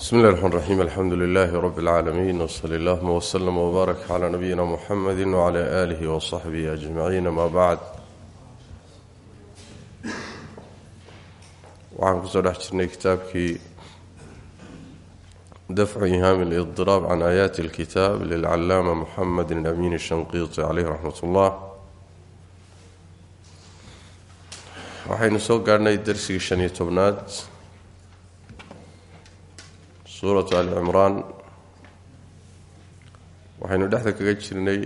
bsmi اllahi الرحmn الرaxيim alxamdu لilh rb العaalamiin wslى اllahma wslm wbaarak clى nabiyina mxamedi wعlى آlih وصaxbih أجmaciin ama bacd waxaan kusoo dhex jirnay kitaabkii dafcu ihaam اlإضiraab can aayaati اlkitaab lilcalaama muxamedi amin الshanqiiطi caleyh raxmat اllah waxaynu soo gaadhnay darsigii shan iyo tobnaad suuratu ali cimraan. Waxaynu dhexda kaga jirnay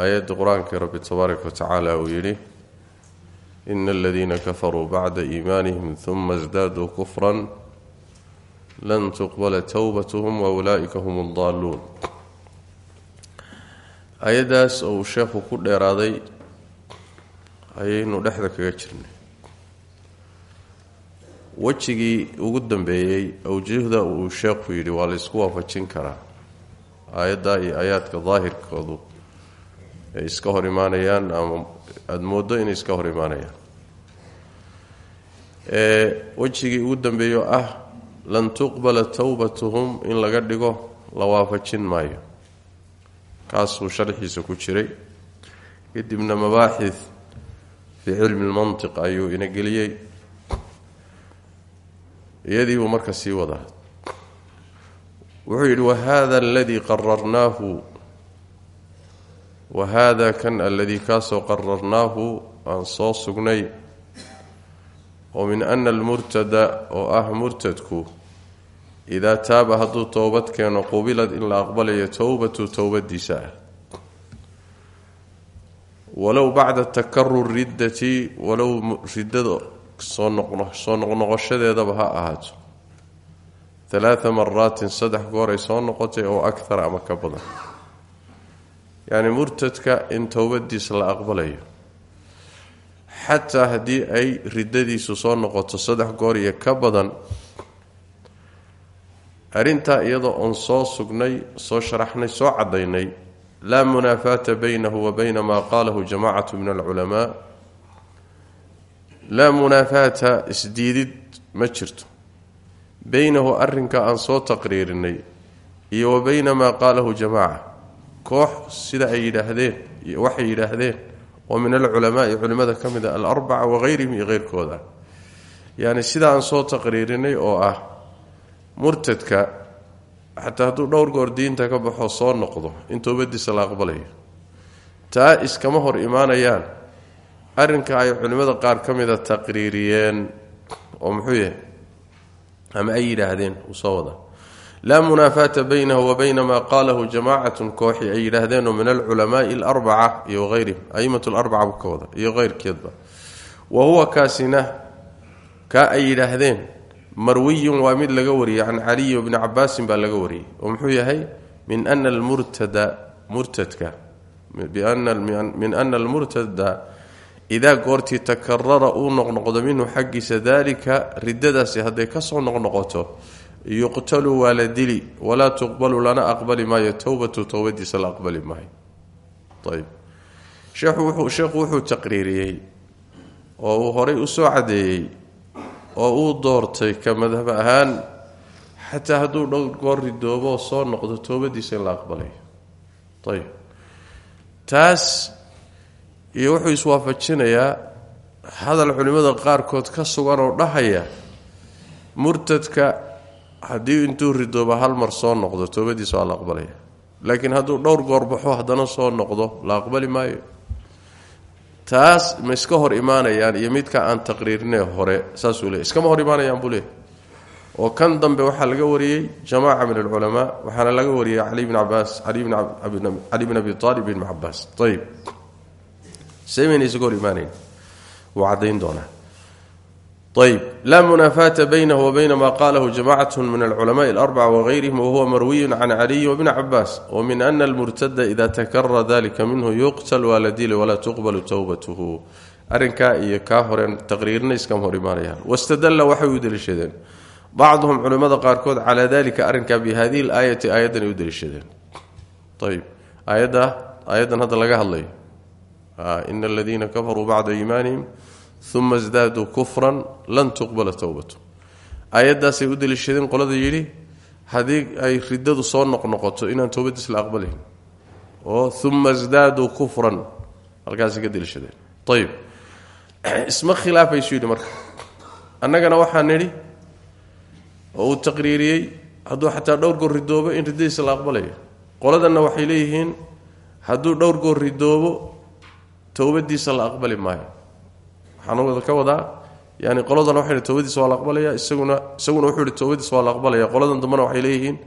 aayadda qur'aanka rabbi tabaaraka wa tacaala uu yidhi ina aladiina kafaruu bacda iimaanihim huma isdaaduu kufran lan tuqbala towbatuhum wa ulaa'ika hum aldaaluun aayaddaas oo uu sheekhu ku dheeraaday ayaynu dhexda kaga jirnay wejigii ugu dambeeyey awjuhda uu sheekhu yidhi waa la ysku waafajin karaa. Aayaddaa iyo aayaadka daahirkoodu ay iska hor imaanayaan ama aada mooddo inay iska hor imaanayaan. Wejigii ugu dambeeyo ah lan tuqbala towbatuhum in laga dhigo la waafajin maayo. Kaasuu sharxiisa ku jiray. Kadibna mabaaxid fii cilmi lmantiq ayuu ina geliyey iyadiibuu marka sii wadaa wuxuu yidhi wahada aladii qararnaahu wahada kan aladii kaasoo qararnaahu aan soo sugnay oo min ana almurtada oo ah murtadku idaa taaba hadduu towbad keeno qubilad in la aqbalayo towbatu towbadiisa ah walow bacda takarur riddati walow soo noqsoo noqnoqoshadeedaba ha ahaato. Alaaa maraatin saddex goor ay soo noqotay oo akara ama ka badan. Yacni murtadka in towbadiisa la aqbalayo. Xataa haddii ay riddadiisu soo noqoto saddex goor iyo ka badan arrintaa iyadoo oon soo sugnay soo sharaxnay soo caddaynay laa munaafaata baynahu wa bayna maa qaalahu jamacatu min alculamaa laa munaafaata isdiidid ma jirto. Beynahu arrinka aan soo taqriirinay iyo wa bayna maa qaalahu jamaaca koox sida ay yidhaahdeen iyo waxay yidhaahdeen oo min alculamaai culimmada ka mid a alarbaca wahayrihim iyo heyrkooda yacni sida aan soo taqriirinay oo ah murtadka xataa hadduu dhowr goor diinta ka baxo soo noqdo in toobadiisa la aqbalayo taa iskama hor imaanayaan arrinka ay culimmada qaar ka mida taqriiriyeen oo muxuu yahay ama ay yidhaahdeen uu soo wada. Laa munaafaata baynahu wa bayna maa qaalahu jamaacatun kooxi ay yidhaahdeenoo min alculamaai alarbaca iyo hayrihim aimatu larbaca buu ka wada iyo heyrkeedba wa huwa kaasina kaa ay yidhaahdeen marwiyun waa mid laga wariyey can caliyi bni cabaasin baa laga wariyey oo muxuu yahay min ana almurtada murtadka min ana almurtada idaa goortii takarara uu noqnoqdo minhu xaggiisa daalika riddadaasi hadday ka soo noqnoqoto yuqtalu waa la dili walaa tuqbalu lana aqbali maayo towbatu towbadiisa la aqbali maayo ayb sheekhu wuxuu taqriiriyey oo uu horay u soo caddeeyey oo uu doortay ka madhab ahaan xataa hadduu dhowr goor ridoobo soo noqdo towbadiisa in la aqbalayo taas iyo wuxuu iswaafajinayaa hadal culimmada qaarkood ka sugan oo dhahaya murtadka haddii intuu ridooba hal mar soo noqdo toobadiisa waa la aqbalaya. Laakiin hadduu dhowr goor baxo haddana soo noqdo la aqbali maayo. Taas ma iska hor imaanayaan iyo midka aan taqriirine hore saasuu leey iskama hor imaanayaan buu oo kan dambe waxaa laga wariyey jamaaca min alculamaa waxaana laga wariyey cali bn cabaas cali bn abi aalib ibn cabaas ayb semayna isaga hor imaanayn wuu caddayn doonaa ayb laa munaafaata baynahu wa bayna maa qaalahu jamacat min alculamaai alarbaca wahayrihim wahuwa marwiyun can caliyi wabni cabaas wa min ana almurtada ida takarara dalika minhu yuqtal waa la dili walaa tuqbalu towbatuhu arrinkaa iyo kaa horeen taqriirina iskama hor imaanayaan wastadalla waxay u deliishadeen bacduhum culimmada qaarkood calaa dalika arrinkaa bi hadihi laayati aayaddan ay u deliishadeen ayb aayadda aayaddan hadda laga hadlayo ina aladiina kafaruu bacda iimaanihim uma sdaaduu kufran lan tuqbala towbatu aayaddaasay u daliishadeen qolada yidhi haddii ay riddadu soo noqnoqoto inaan toobadiis la aqbalayn oo uma sdaaduu kufran halkaasay ka daliishadeen ayib isma khilaafaysu yidhi marka annagana waxaa nidhi oo uu taqriiriyey hadduu xataa dhowr goor ridoobo in riddadiisa la aqbalayo qoladanna waxay leeyihiin hadduu dhowr goor ridoobo towbadiisa la aqbali maayo. Waxaan ka wadaa yani qoladana waxay towbadiisa waa la aqbalaya isaguna isaguna wuxuu ihi towbadiisa waa la aqbalaya. Qoladan dambena waxay leeyihiin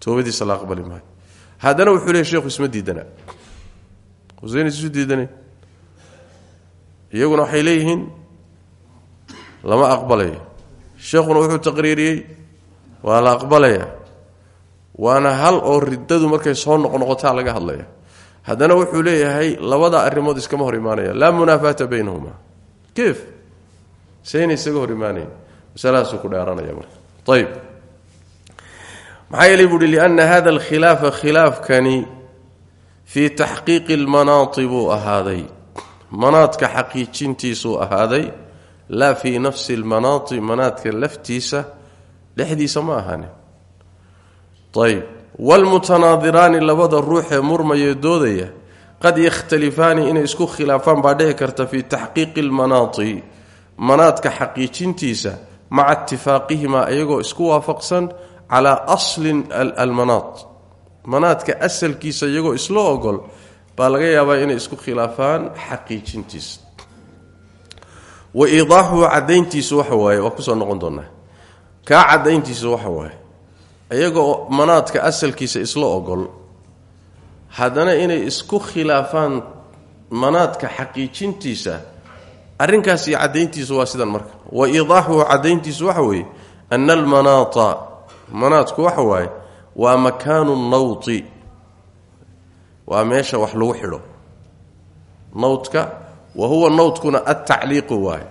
towbadiisa la aqbali maayo. Haddana wuxuu leey sheekhu isma diidana huseyn isu diidana iyaguna waxay leeyihiin lama aqbalayo. Sheekhuna wuxuu taqriiriyey waa la aqbalaya waana hal oo riddadu markay soo noqnoqotaa laga hadlaya haddana wuxuu leeyahay labada arrimood iskama hor imaanaya. Laa munaafaata baynahuma. Kif sayna isaga hor imaanayn masaladaasuu ku dheeranaya marka. Ayib maxaa yeelay buuhi lianna hada alkhilaafa khilaafkani fii taxqiiqi lmanaati buu ahaaday. Manaadka xaqiijintiisuu ahaaday. Laa fii nafsi lmanaati manaadka laftiisa dhexdiisa ma ahaanin. Ayb wlmutanaadiraani labada ruuxee murmaya doodaya qad yakhtalifaani inay isku khilaafaan baa dhici karta fii taxqiiqi lmanaati manaadka xaqiijintiisa maca itifaaqihimaa iyagoo isku waafaqsan calaa aslin almanaat manaadka asalkiisa iyagoo isla ogol baa laga yaabaa inay isku khilaafaan xaqiijintiisa wa iidaaxuhu cadayntiisu waxa waaye waa ku soo noqon doonaa kaa cadayntiisu waxa waaye iyagoo manaadka asalkiisa isla ogol haddana inay isku khilaafaan manaadka xaqiijintiisa arrinkaas iyo caddayntiisu waa sidan marka. Wa iidaaxuhu caddayntiisu waxa weeye ana almanaata manaadku waxa waaye waa makaanu nawti waa meesha wax lagu xidho. Nawtka wa huwa nawtkuna altacliiqu waaye.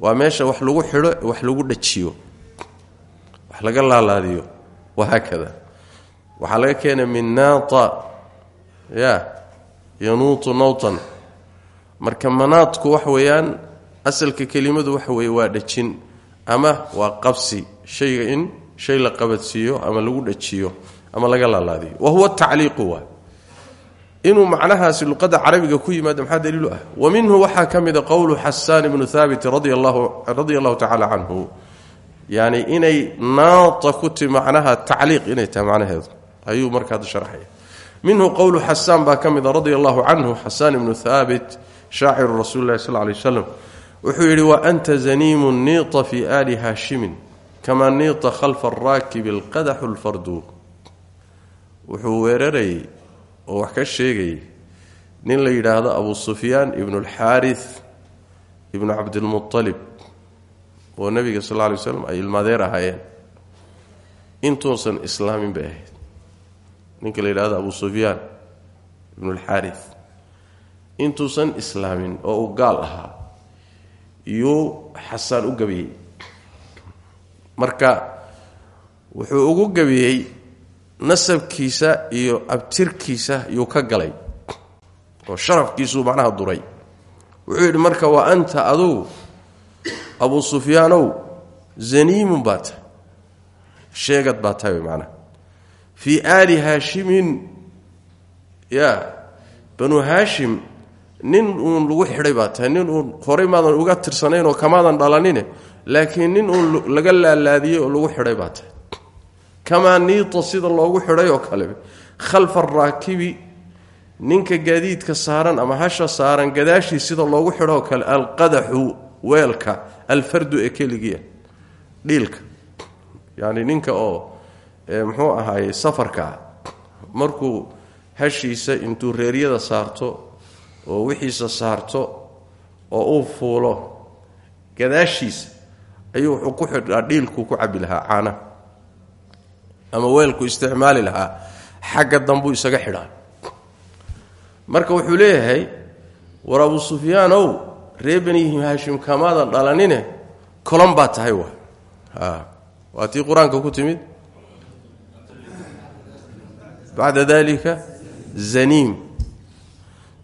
Waa meesha wax lagu xidho wax lagu dhajiyo wax laga laalaadiyo. Wahaakada waxaa laga keenay min naata ya. Yanuutu nawtan. Marka manaadku wax weeyaan asalka kelimadu waxa weeye waa dhajin ama waa qabsi. Shayga in shay la qabadsiiyo ama lagu dhajiyo ama laga laalaadiyo. Wa huwa tacliiqu waa. Inuu macnahaasi luqadda carabiga ku yimaado maxaa daliilu ah? Wa minhu waxaa ka mida qowlu xasaan ibnu haabit radia allahu tacala canhu yani inay naata ku ti macnaha tacliiq inay tahay macnaheedu. Ayuu marka hadda sharxaya minhu qowlu xasaan baa ka mida radia allahu canhu xasaan ibnu haabit shaaciru rasuuli lahi wuxuu yidhi wa anta zaniimu niita fi aali haashimin kamaa niita khalfa araakibi alqadaxu lfardu wuxuu weerarayay oo wax ka sheegayay nin la yidhaahdo abu sufyaan ibnu alxaaris ibnu cabdilmualib oo nebiga sal lay slam ay ilmaadeer ahaayeen. Intuusan islaamin bay ahayd. Ninka la yidhahdo abu sufyaan ibnu alxaaris intuusan islaamin oo uu gaal ahaa iyuu xasaan u gabiyey. Marka wuxuu ugu gabiyey nasabkiisa iyo abtirkiisa yuu ka galay oo sharafkiisuu macnaha duray. Wuxuu yidhi marka waa anta adugu abu sufyaanow zaniimun baa tahay sheegad baa tahay macnaha fii aali haashimin ya banu haashim nin uun lagu xidhay baa tahay nin uun horey maadan uga tirsanayn oo kamaadan dhalanine laakiin nin uun laga laalaadiyey oo lagu xidhay baa tahay kamaa niita sida loogu xidhay oo kale khalfa araakibi ninka gaadiidka saaran ama hasha saaran gadaashii sida loogu xidhoo kale alqadaxu weelka alfardu ee keligiia dhiilka yacni ninka oo muxuu ahaaye safarkaa markuu hashiisa intuu reeryada saarto oo wixiisa saarto oo uu fuulo gadaashiisa ayuu wuxuu ku xidhaa dhiilkuu ku cabi lahaa caanaha ama weelku isticmaali lahaa xagga dambuu isaga xidhaa. Marka wuxuu leeyahay war abu sufyaanow ree bani haashim kamaadan dhalanine kolon baa tahay wa waa tii qur'aanka ku timid? Bacda dalika zaniim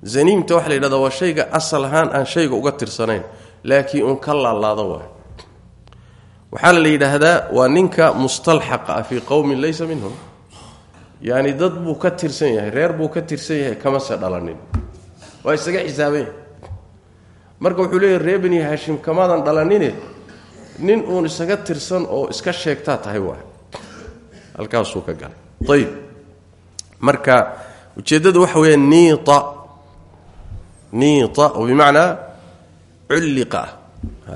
zaniimta waxa la yidhahdaa waa shayga asal ahaan aan shayga uga tirsanayn laakiin uun ka laalaado waay waxaa la yidhaahdaa waa ninka mustalxaqa ah fii laysa minhum. Yacni dad buu ka tirsan yahay reer buu ka tirsan yahay kamase dhalanin. Waa isaga xisaaban yahay marka wuxuu leeyahy reer bani haashim kamaadan dhalanine nin uun isaga tirsan oo iska sheegtaa tahay waa. Halkaasuu ka galay. Ayib marka ujeeddadu waxa weeya niita. Niita oo bimacnaa culliqa.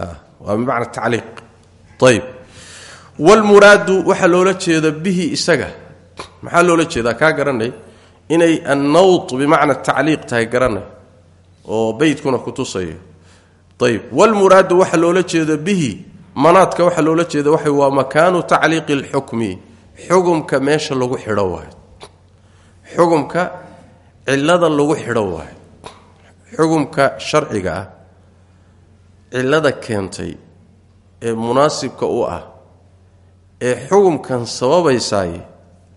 Ah waa bimacna tacliiq. Ayib wlmuraadu waxaa loola jeeda bihi isaga. Maxaa loola jeedaa? Kaa garanay inay annawt bimacna tacliiq tahay garanay oo beydkuna ku tusayo ayib wlmuraadu waxaa loola jeeda bihi manaadka waxaa loola jeeda waxa waa makaanu tacliiqi اlxukmi xugumka meesha lagu xidho waayo. Xugumka cilada lagu xidho waayo. Xugumka sharciga ah cilada keentay ee munaasibka u ah ee xugumkan sababaysaay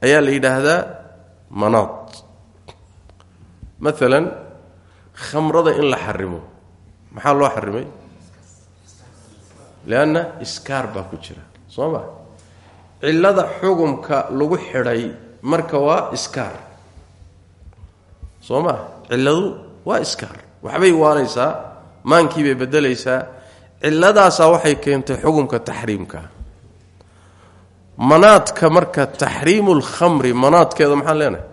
ayaa la yidhaahdaa manaad. Maalan khamrada in la xarimo maxaa loo xarimay? Lianna iskaar baa ku jira soo ma? Cillada xugumka lagu xidhay marka waa iskaar. Soo ma? Cilladu waa iskaar. Waxbay waalaysaa maankiibay beddelaysaa. Cilladaasaa waxay keentay xugumka taxriimka. Manaadka marka taxriimu lkhamri manaadkeeda maxaan leenahay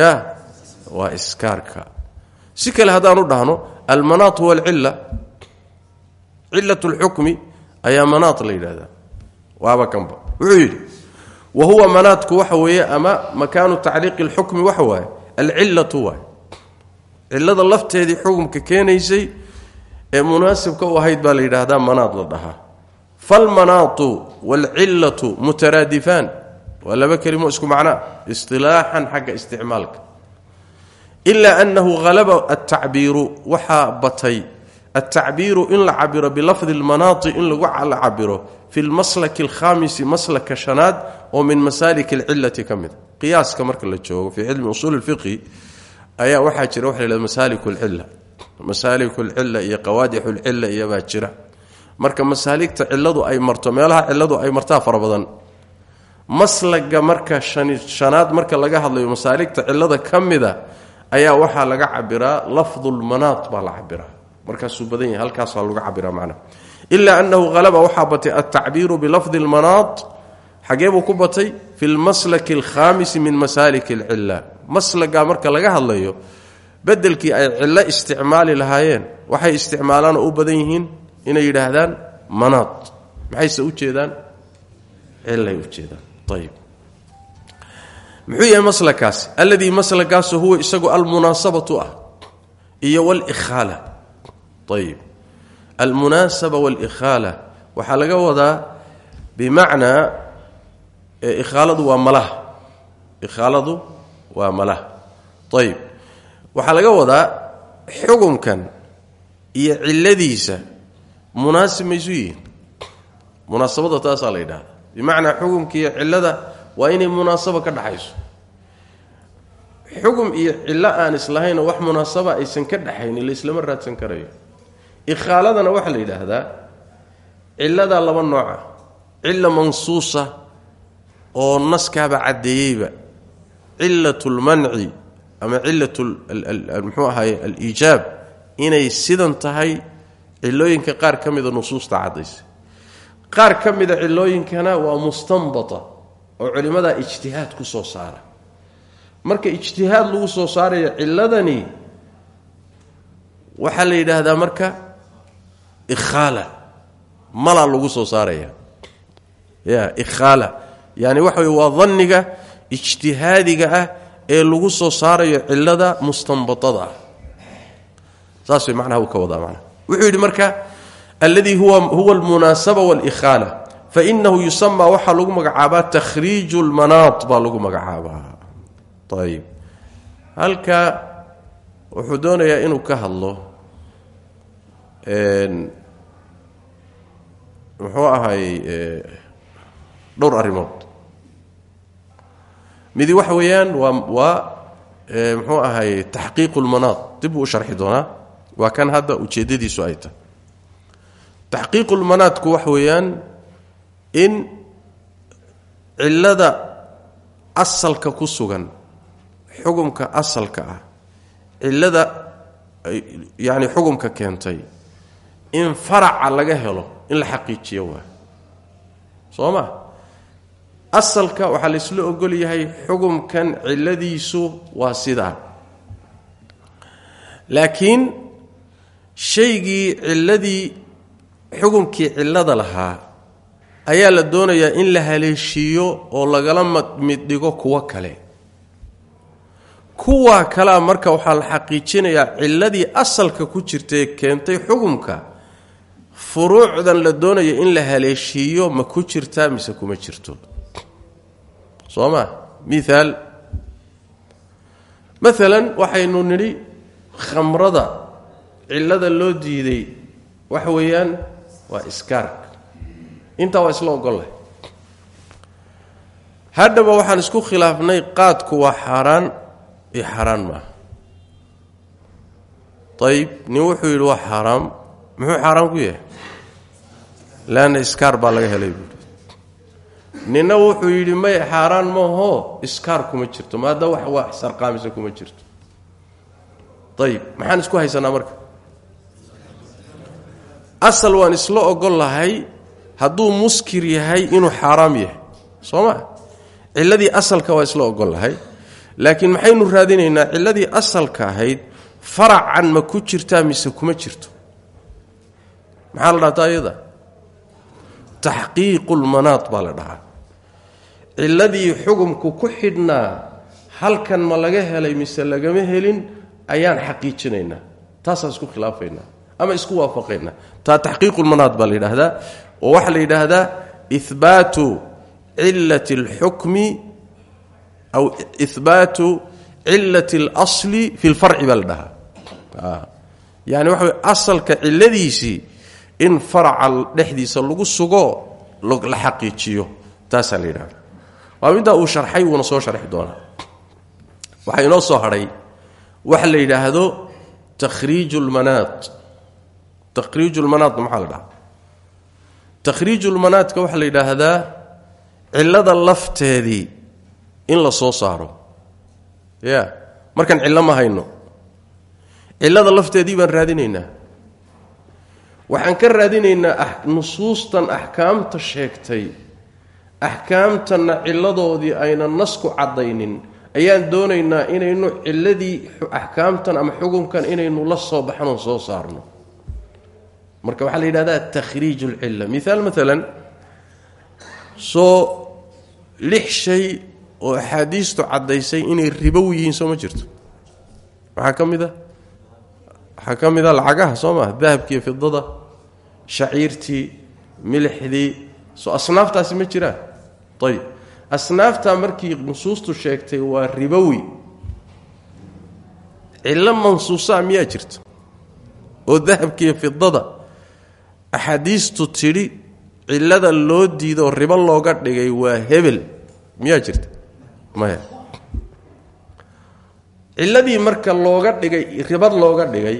ya waa iskaarka. Si kale haddaan u dhahno almanaat huwa alcilla. Cilat lxukmi ayaa manaat la yidhahdaa waaba kanba. Wuxuu yidhi wa huwa manaadku waxa weeye ama makaanu tacliiqi اlxukmi waxa waaye? Alcillatu waay cillada lafteedii xukumka keenaysay ee munaasibka u ahayd baa la yidhaahdaa manaad la dhahaa. Falmanaatu waalcillatu mutaraadifaan. Waa laba kelimo isku macnaa. Isilaaxan xagga isticmaalka ilaa annahu halaba altacbiiru waxaa batay altacbiiru in la cabiro bilafdi lmanaati in lagu la cabiro fi lmaslaki alkhamisi maslaka shanaad oo min masalik alcillati ka mid qiyaaska marka la joogo fii cilmi usuuli lfiqhi ayaa waxaa jira waxa la masaalik lcilla masaalik lcilla iyo qawaadix lcilla iyobaa jira marka masaaligta cilladu ay marto meelaha cilladu ay martaa fara maslaga marka shanaad marka laga hadlayo masaaligta cillada ka ayaa waxaa laga cabiraa lafdulmanaat baa la cabiraa. Markaasuu badan yahay halkaasaa lagu cabiraa macnaha ilaa annahu halaba waxaa batay altacbiiru bilafdi lmanaat xagee buu ku batay fi lmaslaki alkhamisi min masaalik alcilla. Maslaga marka laga hadlayo bedelkii ay cillo isticmaali lahaayeen waxay isticmaalaan oo u badan yihiin inay yidhaahdaan manaat. Maxayse u jeedaan? Cilay u jeedaan. Ayib muxuu yahay maslakaasi alladii maslakaasu huwa isagu almunaasabatu ah iyo wاlkhaala ayib almunaasaba wاlkhaala waxaa laga wadaa bimacnaa ikhaaladu waa malaha. Ikhaaladu waa malaha. Ayib waxaa laga wadaa xukunkan iyo ciladiisa munaasib maysu yihiin? Munaasabada taasaa la yidhahda bimacnaa cillada waa inay munaasaba ka dhaxayso. Xugum iyo cillo aan islahaynoo wax munaasaba aysan ka dhaxaynin laislama raadsan karayo. Ikhaaladana waxaa la yidhaahdaa cilladaa laba nooca cilla mansuusa oo naskaaba caddeeyeyba. Cillat lmanci ama cillat muxuu ahaye aliijaab inay sidan tahay cilooyinka qaar ka mida nusuusta caddaysa. Qaar ka mida cilooyinkana waa mustanbata oo culimmadaa ijtihaad ku soo saara. Marka ijtihaad lagu soo saarayo ciladani waxaa la yidhaahdaa marka ikhaala malaa lagu soo saaraya. Ya ikhaala. Yani waxa wey waa ijtihaadiga ah ee lagu soo saarayo cilada mustanbatada ah. Saas macnaha ka wadaa manaa wuxuu yidhi marka alladii huwa almunaasaba wاlkhaala fainahu yusama waxaa lagu magacaabaa takhriiju lmanaat baa lagu magacaabaa ayib halka wuxuu doonayaa inuu ka hadlo muxuu ahay dhowr arrimood midi waxa weeyaan waa waa muxuu ahay taxqiiqu lmanaat dib u sharxi doonaa waa kan hadda ujeeddadiisu ay tahay taxqiiqulmanaadku wax weeyaan in cillada asalka ku sugan xugumka asalka ah cillada yacni xugumka keentay in faraca laga helo in la xaqiijiyo waa. Soo ma? Asalka waxaa la isla ogol yahay xugumkan cilladiisu waa sidaa laakiin shaygii cilladii xukumkii cillada lahaa ayaa la doonayaa in la haleeshiiyo oo lagala mid dhigo kuwo kale. Kuwaa kalea marka waxaa la xaqiijinayaa cilladii asalka ku jirtae keentay xukumka furuucdan la doonaya in la haleeshiiyo ma ku jirtaa mise kuma jirto. Soo ma? Miaal maalan waxaynu nidhi khamrada cillada loo diiday waxa weeyaan waa iskaarka intaa waa isla ogollahay haddaba waxaan isku khilaafnay qaadku waa xaaraan iyo xaaraan maaha ayib nin wuxuu yidhi waa xaaraam. Muxuu xaaraan ku yahay? Leanna iskaar baa laga helay ninna wuxuu yidhi may xaaraan maaho iskaar kuma jirto. Maada wax waa sarqaamise kuma jirto. Ayib maxaan isku haysanaa marka? Asal waan isla ogol lahay hadduu muskir yahay inuu xaaraam yahay. Soo ma? Cilladii asalka waa isla ogol lahay laakiin maxaynu raadinaynaa cilladii asalka ahayd faracan ma ku jirtaa mise kuma jirto? Maxaa la dhahtaa iyada taxqiiqulmanaad baa la dhahaa. Cilladii xugumku ku xidhnaa halkan ma laga helay mise lagama helin ayaan xaqiijinaynaa. Taasaan isku khilaafaynaa ama isku waafaqaynaa. Taa taxqiiqulmanaad baa la yidhaahdaa oo waxaa la yidhaahdaa ihbaatu cilati اlxukmi aw ihbaatu cilati اlasli fi lfarci baa la dhahaa. Yani waxa way asalka ciladiisii in faraca dhexdiisa lagu sugo la xaqiijiyo. Taasaa la yidhahda waa middaa uu sharxay wuuna soo sharxi doonaa. Waxaa inoo soo hadhay waxa takhriiju lmanaadka waxaa la yidhaahdaa cillada lafteedii in la soo saaro. Ya markaan cillo ma hayno. Cillada lafteedii baan raadinaynaa. Waxaan ka raadinaynaa nusuustan axkaamta sheegtay. Axkaamtanna cilladoodii ayna nasku caddaynin. Ayaan doonaynaa inaynu cilladii axkaamtan ama xukunkan inaynu la soo baxnoo soo saarno marka waxaa la yidhahdaa takhriij lcilla miaal maalan soo lix shay oo axaadiistu caddaysay inay ribow yihiin soo ma jirto. Maxaa ka mid a waxaa ka mid a lacagaha soo maa dahabkiiyo fidada shaciirtii milixdii soo asnaaftaasi ma jiraan. Ayib asnaaftaa markii nusuustu sheegtay waa ribowi cillo mansuusaa miyaa jirta oo dahabkiiyo fidada axaadiistu tidhi cillada loo diido ribo looga dhigay waa hebel. Miyaa jirta? Maya cilladii marka looga dhigay ribad looga dhigay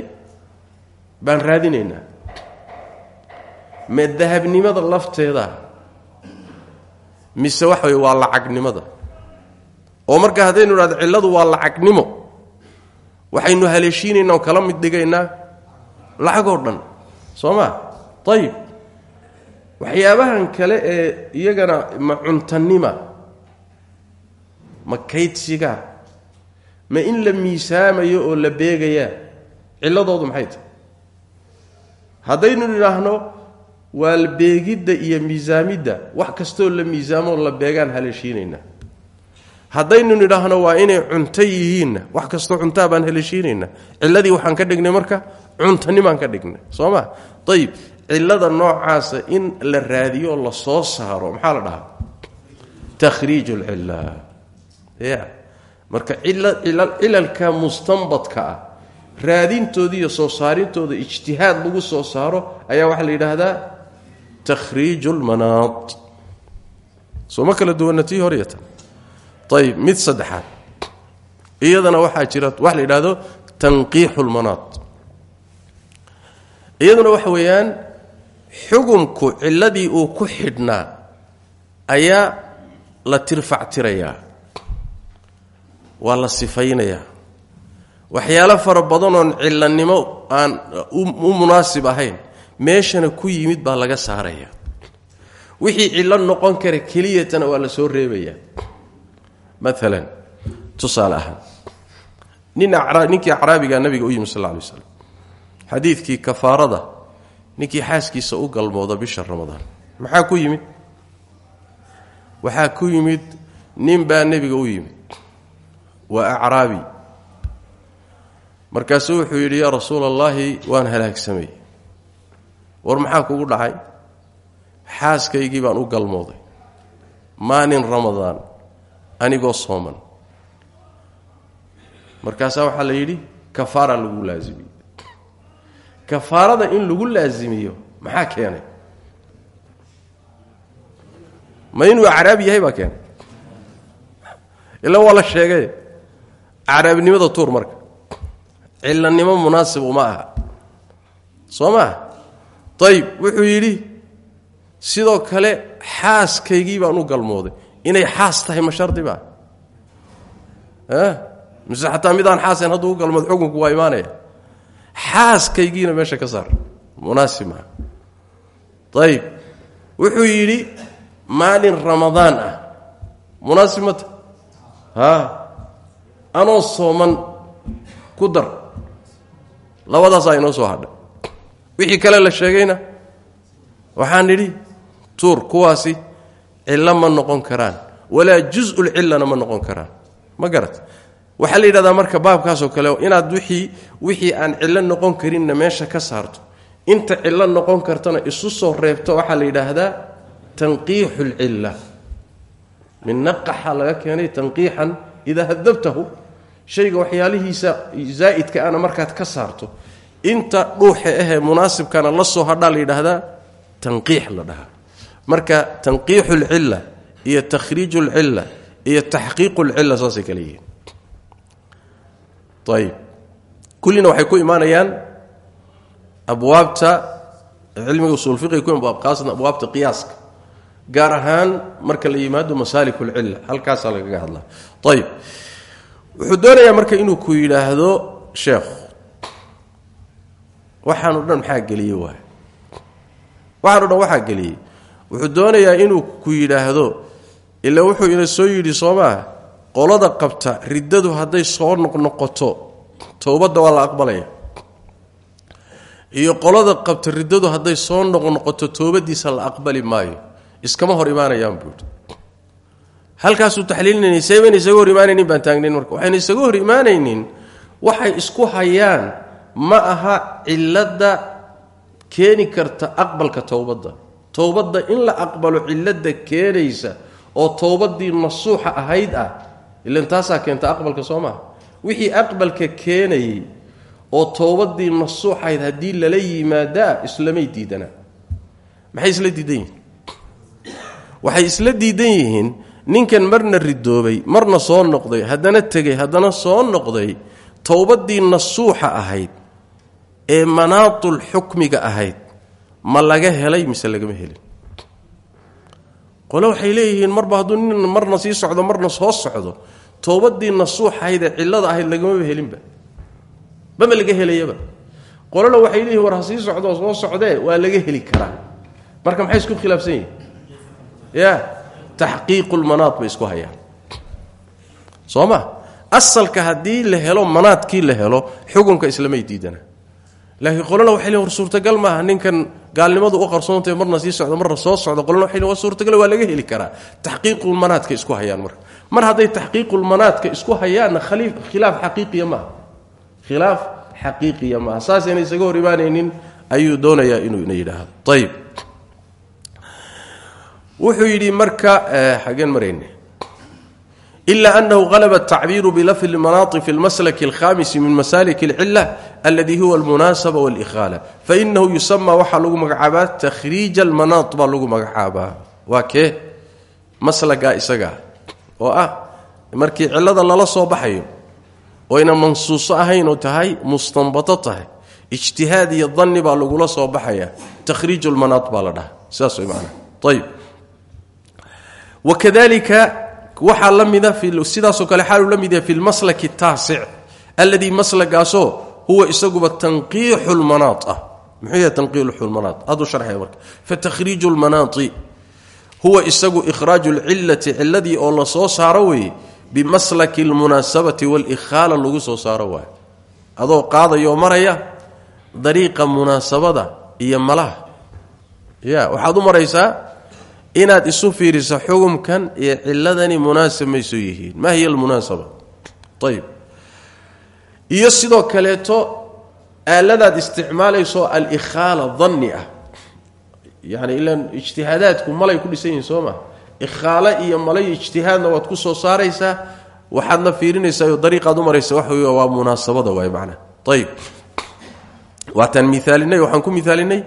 baan raadinaynaa. Ma dahabnimada lafteeda mise waxa wey waa lacagnimada. Oo marka haddaynu idhahdo cilladu waa lacagnimo waxaynu haleeshiinaynaa oo kala mid dhigaynaa lacagoo dhan soo ma ayib waxyaabahan kale ee iyagana ma cuntanima ma kaydsiga ma in la miisaamayo oo la beegayaa cilladoodu maxay tahay? Haddaynu idhaahno waa beegidda iyo miisaamidda wax kastoo la miisaamoo la beegaan haleeshiinaynaa haddaynu nidhaahno waa inay cunto yihiinna wax kastoo cuntaa baan haleeshiinaynaa cilladii waxaan ka dhignay marka cuntanimaan ka dhignay. Soo ma? Ayib cillada noocaasa in la raadiyo la soo saaro maxaa la dhahaa? Takhriij lcilla ya. Marka cilalka mustanbadka ah raadintooda iyo soo saarintooda ijtihaad lagu soo saaro ayaa waxaa la yidhaahdaa takhriij lmanaad soo ma kala duwana tii horyatan ayib mid saddexaad. Iyadana waxaa jira waxa la yidhahdo tanqiixu lmanaad iyaduna waxa weeyaan xugumku cilladii uu ku xidhnaa ayaa la tirfactirayaa. Waa la sifaynayaa. Waxyaalo fara badanoon cillanimo aan u munaasib ahayn meeshana ku yimid baa laga saaraya wixii cillo noqon kara keliyatana waa la soo reebayaa. Maalan tusaale ahaan nin ninkii acraabigaa nabiga u yimi sal alay slam xadiidkii kafaarada ninkii xaaskiisa u galmooda bisha ramadaan maxaa ku yimid? Waxaa ku yimid nin baa nebiga u yimid. Waa acraabi. Markaasuu wuxuu yidhi yaa rasuula allaahi waan halaagsamay war maxaa kugu dhacay? Xaaskaygii baan u galmooday. Maalin ramadaan anigoo sooman. Markaasaa waxaa la yidhi kafaara lagu laazimiyey kafaarada in lagu laazimiyo maxaa keenay? Ma inuu acraabi yahay baa keenay? Ila waa la sheegay acraabinimada tuur marka. Cillanimo munaasib uma aha. Soo maa ayib wuxuu yidhi sidoo kale xaaskaygii baan u galmooday. Inay xaas tahay ma shardi baa? Mise xataa midaan xaasayn hadduu u galmoodo xukunku waa imaanaya xaaskaygiina meesha ka saar munaasib maa ayib wuxuu yidhi maalin ramadaan ah. Munaasib mata haa anoo sooman ku dar. Labadaasaa inoo soo hadhay. Wixii kale la sheegayna waxaan nidhi tuur kuwaasi cillo ma noqon karaan. Walaa juz-ulcillana ma noqon karaan. Ma garat waxaa la yidhahdaa marka baabkaasoo kale inaad wixii wixii aan cillo noqon karinna meesha ka saarto. Inta cillo noqon kartana isu soo reebto waxaa la yidhaahdaa tanqiixu lcilla min naqaxa laga keenay tanqiixan idaa hadabtahu shayga waxyaalihiisa zaa'idka ana markaad ka saarto. Inta dhuuxe ahee munaasibkana la soo hadhaa la yidhaahdaa la dhahaa. Marka tanqiixu lcilla iyo takhriiju lcilla iyo taxqiiqu lcilla saasay kale ayib kullina waxay ku imaanayaan abwaabta cilmiga usuul fiqiga ku khaasatan abwaabta qiyaaska gaar ahaan marka la yimaado masaalik lcilla halkaasaa lagaga hadlaa. Ayib wuxuu doonayaa marka inuu ku yidhaahdo sheekhu waxaanu dhan maxaa geliyey waay? Waxaanu dhan waxaa geliyey. Wuxuu doonayaa inuu ku yidhaahdo ila wuxuu ina soo yidhi soomaa qolada qabta riddadu hadday soo noqnoqoto towbadda waa la aqbalaya. Iyo qolada qabta riddadu hadday soo noqnoqoto toobadiisa la aqbali maayo. Iskama hor imaanayaan buui halkaasuu taxliilinayna saybayna isaga hor imaanaynin baan taagnayn marka. Waxayna isaga hor imaanaynin waxay isku hayaan ma aha cilladda keeni karta aqbalka towbadda. Towbadda in la aqbalo cilladda keenaysa oo towbaddii nasuuxa ahayd ah ilan taasaa keenta aqbalka soo maaha wixii aqbalka keenayay oo towbaddii nasuuxahayd haddii lala yimaadaa islamay diidanaa. Maxay isla diidan yihiin? Waxay isla diidan yihiin ninkan marna ridoobay marna soo noqday haddana tegey haddana soo noqday towbaddii nasuuxa ahayd ee manaatul xukmiga ahayd ma laga helay mise lagama helin qole waxay leeyihiin marba hadduu nin marna sii socdo marna soo socdo towbaddii nasuuxahayd ee cillada ahayd lagamaba helinba. Bama laga helayaba. Qolena waxay leeyihiin war ha sii socdoo soo socdee waa laga heli karaa. Marka maxay isku khilaafsan yihiin ya taxqiiqu lmanaad bay isku hayaan. Soo ma? Asalka haddii la helo manaadkii la helo xukunka islamay diidana laakiin qolena waxay leeyihiin war suurtagal maaha. Ninkan gaalnimadu u qarsoontahay marna sii socdo marna soo socdo qolena waxay war suurtagal waa laga heli karaa. Taxqiiqulmanaadka isku hayaan marka. Mar hadday taxqiiqulmanaadka isku hayaanna khilaaf xaqiiqiya maaha. Khilaaf xaqiiqiya maaha. Saasayna isaga hor ayuu doonayaa inuu ina yidhaahdo. Ayib wuxuu yidhi marka xageen marayne إلا أنه غلب التعبير بلفظ المناط في المسلك الخامس من مسالك العلة الذي هو المناسبة والإخالة فإنه يسمى وحا لغو مقعبات تخريج المناط با لغو مقعبا واكي مسلك إساقا وآه مركي علة الله صوبحيو وإن منصوص أهين وتهي مستنبطة تهي ijtihaad iyo danni baa lagula soo baxaya takhriij lmanaad baa la dhaha sidaas way macnaha ayib wakadalika waxaa la mida sidaasoo kale xaaluu la mid yahay fi lmaslaki taasic alladii huwa isaguba tanqiixu lmanaad ah. Muxuu yahay tanqiixu lmanaad hadduu sharxaya marka. Fatakriiju huwa isagu ikhraaju lcilati ciladii oo la soo saaro weeye bimaslaki almunaasabati walikhaala lagu soo saaro waayo. Adoo qaadayoo maraya dariiqa munaasabada iyo malaha. Ya waxaad u maraysaa inaad isu fiiriso xukumkan iyo ciladani munaasab yihiin. Maa hiya almunaasaba? Ayib iyo sidoo kaleeto aaladaad isticmaalayso alikhaala danni ah. Yani ilaan ijtihaadaadku malay ku dhisan yihiin soo iyo malay ijtihaadna waad ku soo saaraysaa waxaadna fiirinaysaa dariiqaad u maraysa waxa wey waa munaasabada waay macnaha ayib waataan miaalinay waxaan ku miaalinay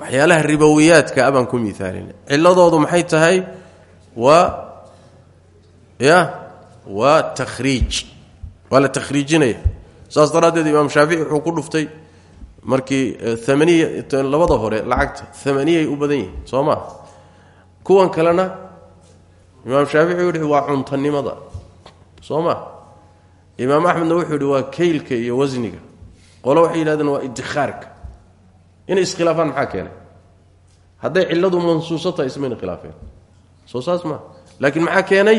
waxyaalaha ribowiyaadka abaan ku miaalinay ciladoodu maxay tahay? Waa ya waa takhriij. Waa la takhriijinaya. Saas daraaddeed imaam shaafici wuxuu ku dhuftay markii amaniya labada hore lacagta. Amaniyay u badan yihiin soo maa kuwan kalena imaam shaafici wuxuu waa cuntanimada soo maa imaam axmedna wuxuu yihi waa kaylka iyo wasniga. Qole waxay yidhahdeen waa idikhaarka inay iskhilaafaan maxaa keenay? Hadday ciladu mansuuso tahay ismayna khilaafeen. Soo saas laakiin maxaa keenay?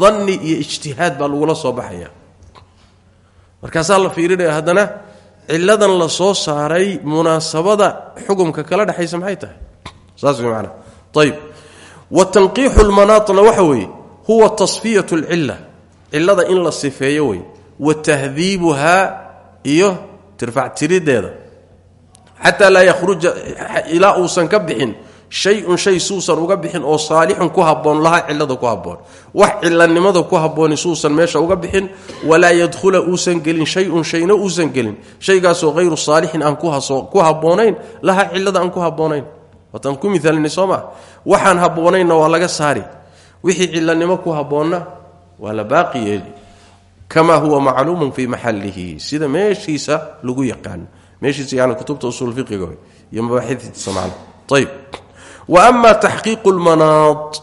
Danni iyo ijtihaad baa lagula soo baxaya. Markaasaa la fiirinaya haddana ciladan la soo saaray munaasabada xukumka kala dhexaysa maxay tahay? Saas way maanaa ayib wa tanqiixu lmanaatna waxa weeye huwa tasfiyatu lcila cilada in la sifeeyo wey wa tahdiibuhaa iyo tirfactirideeda xataa laa yakhruja ilaa uusan ka bixin shay-un shay suusan uga bixin oo saalixun ku haboon laha cilada ku haboon wax cilanimada ku habooni suusan meesha uga bixin walaa yadkhula uusan gelin shay-un shayna uusan gelin. Shaygaasoo hayru saalixin aan ku haboonayn laha cilada aan ku haboonayn waataan ku miaalina soo maa waxaan waa laga saari. Wixii cilanimo ku haboonna waa la baaqi huwa macluumun fii maxalihi sida meeshiisa lagu yaqaano meeshiisa yani kutubta usul fiqiga iyo mabaaxidiisa macna ayb wa ama taxqiiqu lmanaad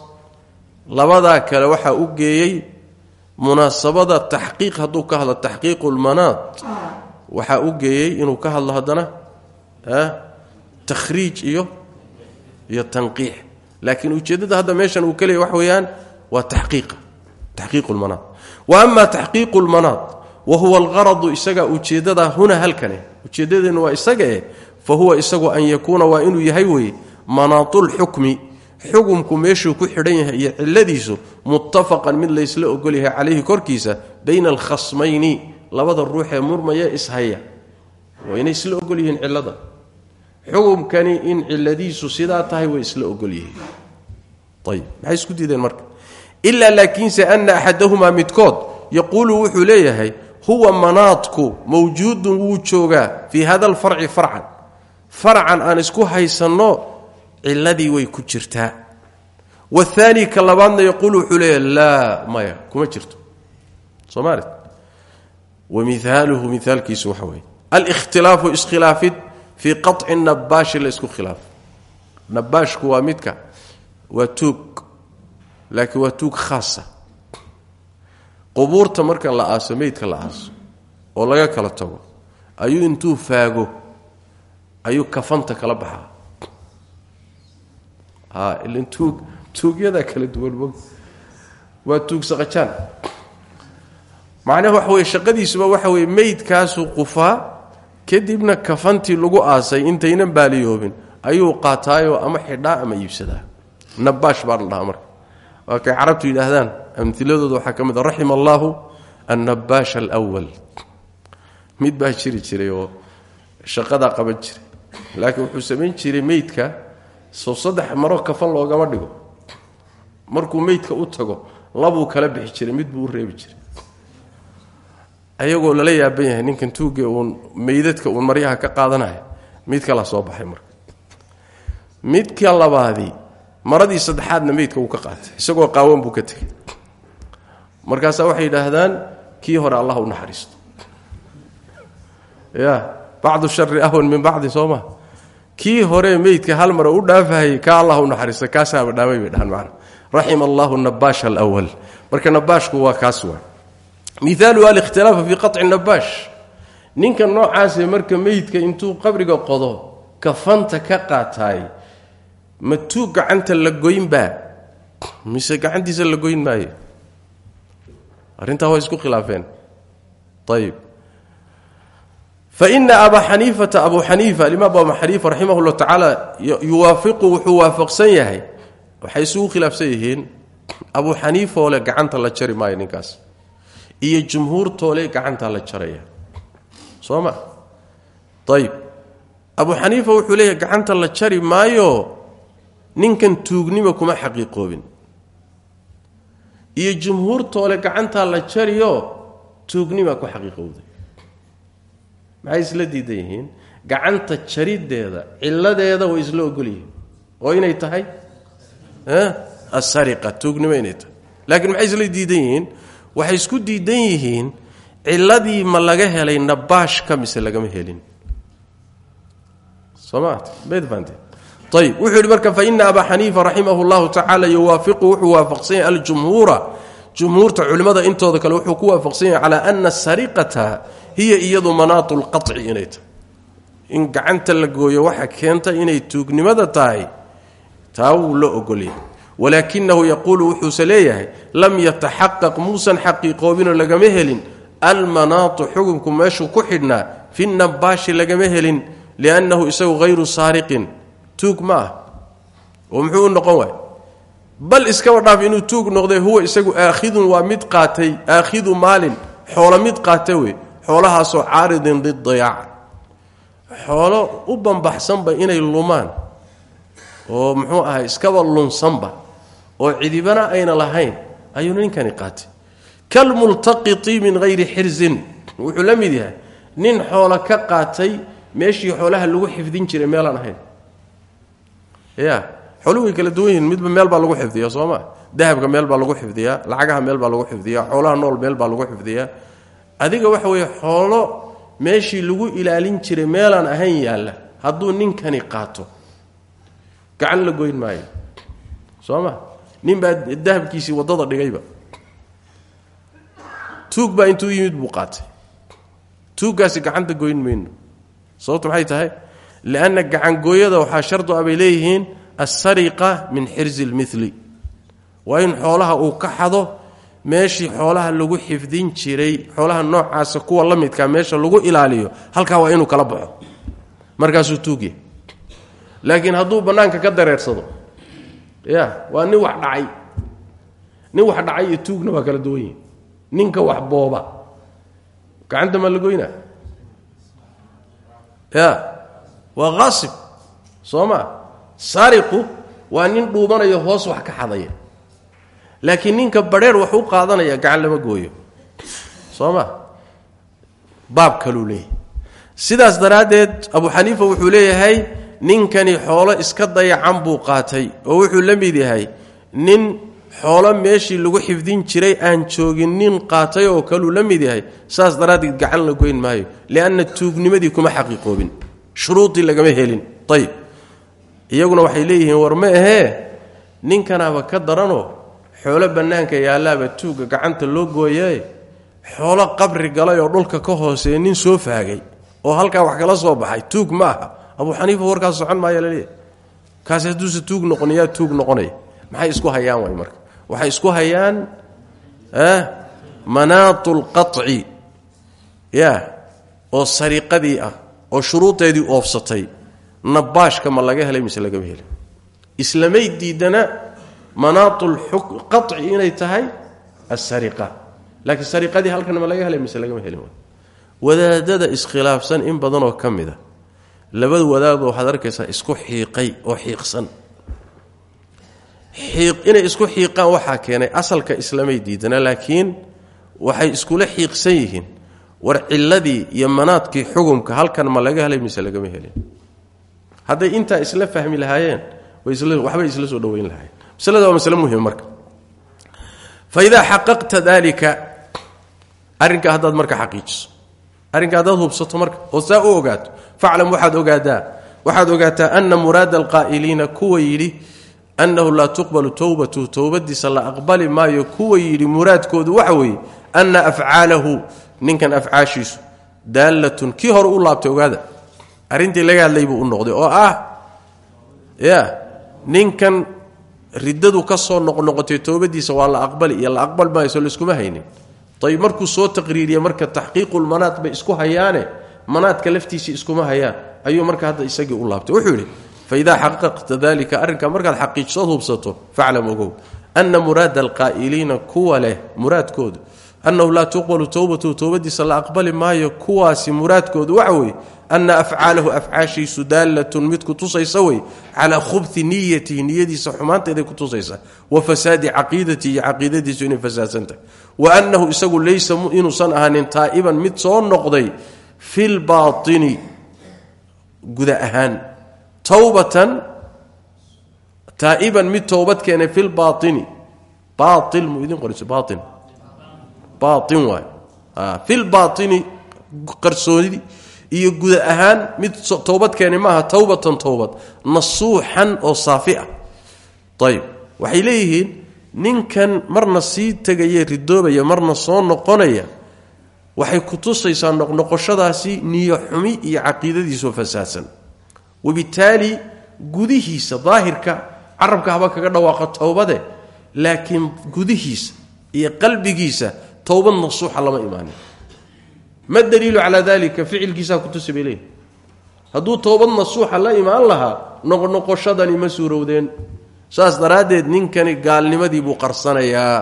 labadaa kale waxaa u geeyey munaasabada taxqiiq hadduu ka hadlo taxqiiqu lmanaad waxaa u geeyey inuu ka hadlo haddana takhriij iyo iyo tanqiix. Laakiin ujeeddada hadda meeshan uu ka leeyay wax weeyaan waa taxqiiqa taxqiiqu lmanaad wa ujeeddadeennu waa isaga eh fa huwa isagu an yakuuna waa inuu yahay weye manaatulxukmi xukumku meeshuu ku xidhan yahay iyo ciladiisu muttafaqan mid laysla ogol yahay calayhi korkiisa bayna alkhasmayni labada ruuxee murmaya ishaya waa inay isla ogol yihiin cilada xukumkani in ciladiisu sidaa tahay way isla ogol yihiin. Ayib maxay isku diideen marka? Ilaa laakiinse ana axadahumaa midkood yaquulu wuxuu leeyahay huwa manaadku mawjuudun wuu joogaa fii hada alfarci farcan. Farcan aan isku haysanno ciladii way ku jirtaa. Waani ka labaadna yaquul wuxuu leeya laa maya kuma jirto. Somaali wa miaaluhu miaalkiisu waxa weye alkhtilaafu iskhilaafid fii qaطci nabaashi la isku khilaafo nabaashku waa midka waa qubuurta marka la aaso meydka la aaso oo laga kala tago ayuu intuu faago ayuu kafanta kala baxaa. Ilan tuug tuugyadaa kala duwan waa tuug saqajaan. Macnaha waxa weye shaqadiisuba waxa weye meydkaasuu qufaa kadibna kafantii lagu aasay intaynan baaliyoobin ayuu qaataayoo ama xidhaa ama iibsadaa. Nabaash baa la dhahaa marka. Waa kay carabtu amiladooda waxaa ka mid a raxima allaahu annabaash alwal mid baa jiri jiray oo shaqadaa qaban jiray. Laakiin wuxuu samayn jiray meydka soo saddex maro kafan loogama dhigo. Markuu meydka u tago labuu kala bixi jiray mid buu u reebi jiray. Ayagoo lala yaaban yahay ninkan tuuge uun meydadka uun maryaha ka qaadanaya mid kala soo baxay marka. Midka labaadii maradii saddexaadna meydka uu ka qaatay isagoo qaawan buu ka tegey markaasaa waxay yidhaahdaan kii hore allah u naxariisto. Ya bacdu shari ahwan min bacdi soo kii hore meydka hal mara u dhaafahayay ka allah u naxariista kaasaaba dhaamay bay dhahaan macna. Raxima allahu nabaash alwal marka nabaashku waa kaas waa. Miaaluha alikhtilaafu fii qaطci nabaash ninka noocaasee marka meydka intuu qabriga qodo kafanta ka qaataay ma tuu gacanta la goynbaa mise gacantiisa la goyn maayo arrintaa waa isku khilaafeen. Ayib faina abaa xaniifata abu xaniifa alimaam abu xaniifa raximah llah tacaala yuwaafiqu wuxuu waafaqsan yahay. Waxay isugu khilaafsan yihiin abu xaniifoole gacanta la jari maayo ninkaas. Iyo jumhuurtoole gacanta la jaraya. Soo ma? Abu xaniifa wuxuu leeyahay gacanta la jari maayo ninkan tuugnima kuma xaqiiqoobin iyo jumhuurtoole gacantaa la jariyo tuugnima ku xaqiiqowday. Maxay isla diidan yihiin? Gacanta jariddeeda ciladeeda way isla ogol yihiin. Oo inay tahay? Asariqa tuugnimo inay tahay. Laakiin maxay isla diidan yihiin? Waxay isku diidan yihiin ciladii ma laga helay nabaashka mise lagama helin. Somaat bedfante ayib wuxuu yidhi marka faina abaa xaniifa raximah llahu tacaala yuwaafiqu wuxuu waafaqsan yahay aljumhuura. Jumhuurta culimmada intooda kale wuxuu ku waafaqsan yahay calaa ana asariqata hiya iyadu manaatu lqaci inay tahay. In gacanta la gooyo waxa keenta inay tuugnimada tahay taa wuu la ogolyahay walaakinahu yaquulu wuxuuse leeyahay lam yataxaqaq muusan xaqiiqoobinoo lagama helin. Almanaatu xukunku meeshuu ku xidhnaa fi lagama helin liannahu isagu hayru saariqin tuug ma ah oo muxuu u noqon waay? Bal iskaba dhaaf inuu tuug noqday huwa isagu aakhidun waa mid qaatay aakhidu maalin xoolo mid qaata wey xoolahaasoo caaridin lidayaac xoolo u bambaxsanba inay lumaan oo muxuu ahay iskaba lunsanba oo cidibana ayna lahayn ayuu ninkani qaatay. Kalmultaqiti min hayri xirzin wuxuu la mid yahay nin xoolo ka qaatay meeshii xoolaha lagu xifdin jiray meelaan ahayn ya xooluhu way kala duwan midba meel baa lagu xifdiya soo ma? Dahabka meel baa lagu xifdiyaa lacagaha meel baa lagu xifdiyaa xoolaha nool meel lagu xifdiyaa. Adiga waxa weeye xoolo meeshii lagu ilaalin jiray meelaan ahayn yaalla hadduu ninkani qaato gacan la goyn maayo. Soo ma? Nin baa dhigayba. Tuug baa intuu yimid buu qaatay. Tuuggaasi gacanta goyn mayno. Sababto maxay tahay lianna gacangooyada waxaa shardu a bay leeyihiin alsariqa min xirzi lmili waa in xoolaha uu ka xado meeshii xoolaha lagu xifdin jiray xoolaha noocaasa kuwa la midkaa meesha lagu ilaaliyo halkaa waa inuu kala baxo markaasuu tuugya laakiin hadduu bannaanka ka dareersado ya waa nin wax dhacay nin wax dhacay iyo tuugna waa kala duwan yihiin ninka wax booba gacanta maa la goynaa ya waa haasib soo ma? Saariqu waa nin dhuubanayo hoos wax ka xadaya. Laakiin ninka badheer wax u qaadanaya gacan lama gooyo. Soo ma? Baab sidaas daraaddeed abu xaniifa wuxuu leeyahay ninkani xoolo iska dayacan buu qaatay oo wuxuu la mid yahay nin xoolo meeshii lagu xifdin jiray aan joogin nin qaatay oo kaluu mid yahay saas daraaddeed gacan la goyn maayo lianna tuugnimadii kuma xaqiiqoobin shuruudii lagama helin. Ayib iyaguna waxay leeyihiin war ma ahee? Ninkanaaba ka daranoo xoolo bannaanka yaallaaba tuugga gacanta loo gooyaye xoolo qabri galay oo dhulka ka hooseeya nin soo faagay oo halkaa wax kala soo baxay? Tuug ma aha. Abuu xaniifa warkaas socon maaya laleeyahy kaasi hadduuse tuug noqon tuug noqonaya. Maxay isku hayaan way marka? Waxay isku hayaan manaatu lqaci ya oo sariiqadii ah oo shuruudeedii oofsatay nabaashka ma laga helay mise lagama helin islamay diidana manaatu qaci inay tahay asariqa laakiin sariqadii halkan ma laga helay mise lagama helin wadaadada iskhilaafsan in badanoo ka mid a labada wadaadoo waxaad arkaysaa isku xiiqay oo xiiqsan. Inay isku xiiqaan waxaa keenay asalka islamay diidana laakiin waxay iskula xiiqsan yihiin war ciladii iyo manaadkii xugumka halkan ma laga helay mise lagama helin? Hadday intaa isla fahmi lahaayeen waxbay isla soo dhaweyn lahaayeen. Maslada waa masle muhiim marka. Fa idaa xaqaqta daalika arrinkaa haddaad marka xaqiijiso arrinka haddaad hubsato marka oo saa u ogaato faclam waxaad ogaataa waxaad ogaataa ana muraada alqaa'iliina annahu laa tuqbalu towbatu towbadiisa la aqbali maayo kuwa yidhi waxa weeye anna afcaalahu ninkan afcaashiisu daallatun kii hore u laabtay ogaada. Arrintii laga hadlay u noqday oo ah ya ninkan riddadu ka soo noqnoqotay towbadiisa waa la aqbali iyo la aqbal maayo laiskuma haynin. Ayb markuu soo taqriiriya marka taxqiiqulmanaad bay isku hayaane manaadka laftiisii iskuma hayaan ayuu marka hadda isagii u laabtay. Wuxuu yidhi faidaa xaqaqta dalika arrinka markaad xaqiijsood hubsato faclam ogow ana muraada alqaa'iliina kuwa leh muraadkoodu annahu laa tuqbalu towbatu towbadiisa la aqbali maayo kuwaasi muraadkoodu waxa weeye ana afcaalahu afcaashiisu daallatun mid ku tusaysa wey calaa khubti niyatihi niyadiisa xumaanteeday ku tusaysa wa fasaadi caqiidatihi iyo caqiidadiisu inay wa annahu isagu laysa inuusan ahaanin taa'iban mid soo noqday fi lbaatini guda ahaan towbatan taa'iban mid towbad keenay fi lbaatini baail muu idin qoriso baail baain waay. Fi lbaatini qarsoonidi iyo guda ahaan mid towbad keenay maaha towbatan towbad nasuuxan oo saafi ah. Ayib waxay leeyihiin ninkan marna sii tegaya ridoobaya marna soo noqonaya waxay ku tusaysaa noqnoqoshadaasi niyo xumi iyo caqiidadiisoo fasaadsan. Wabittaali gudihiisa daahirka carabka haba kaga dhawaaqa towbade laakiin gudihiisa iyo qalbigiisa towbad nasuuxa lama imaanin. Ma daliilu calaa dalika ficilkiisaa kutusi bay leeyihi hadduu towbad nasuuxa la imaan lahaa noqnoqoshadani ma suurowdeen. Saas daraaddeed ninkani gaalnimadii buu qarsanayaa.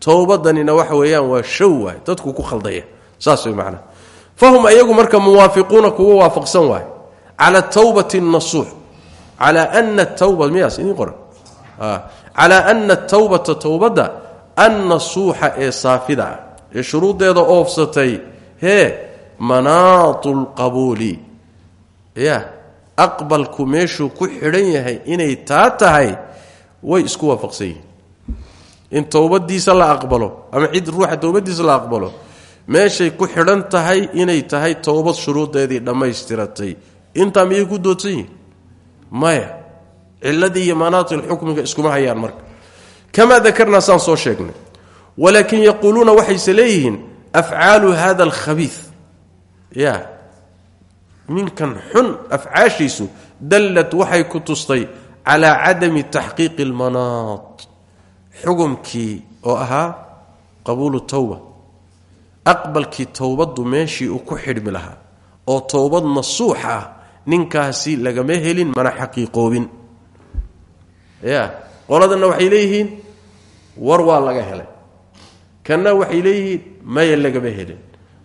Towbadanina waxa weeyaan waa show waay. Dadku ku khaldaya. Saas way macnaa. Fahum ayagu marka muwaafiquuna kuwa waafaqsan waay. Cala towbati nasuux. Calaa ana tawba miyaas idiin qoran. Calaa towbata towbadda annasuuxa ee saafida ah ee shuruuddeeda oofsatay hee manaatu lqabuuli ya aqbalku meeshuu ku xidhan yahay inay taa tahay way isku waafaqsan yihiin. In towbadiisa la aqbalo ama cid ruuxa towbadiisa la aqbalo meeshay ku xidhan tahay inay tahay towbad shuruuddeedii dhammaystiratay. Intaa miyay ku doodsan yihiin? Maya ciladii iyo manaatilxukmiga iskuma hayaan marka kamaa dakarnaa saan soo sheegnay walaakin yaquuluuna waxayse leeyihiin afcaalu hada alkhabiid ya ninkan xun afcaashiisu dallad waxay ku tustay calaa cadami taxqiiqi almanaat xukumkii oo ahaa qabuulu towba aqbalkii towbaddu meeshii uu ku xidhmi lahaa oo towbad nasuux ah ninkaasi lagama helin mana xaqiiqoobin ya leeyihiin war waa laga helay. Kanna waxay leeyihiin maya lagama helin.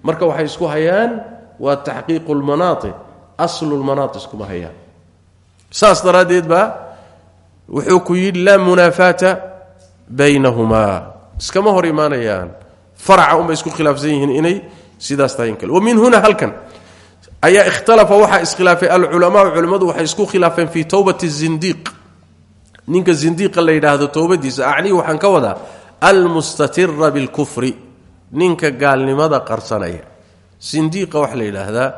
Marka waxay isku hayaan waa taxqiiqu lmanaati aslu lmanaati iskuma hayaan. Saas daraaddeed baa wuxuu ku yidhi laa munaafaata baynahumaa. Iskama hor imaanayaan. Faraca unbay isku khilaafsan yihiin inay sidaas tahay kale. Wa huna halkan ayaa ikhtalafa waxaa iskhilaafay alculamaau culimmadu waxay isku khilaafeen fii towbati zindiiq ninka zindiiqa la yidhaahdo towbadiisa acnii waxaan ka wadaa almustatira bilkufri ninka gaalnimada qarsanaya. Sindiiqa waxaa la yidhaahdaa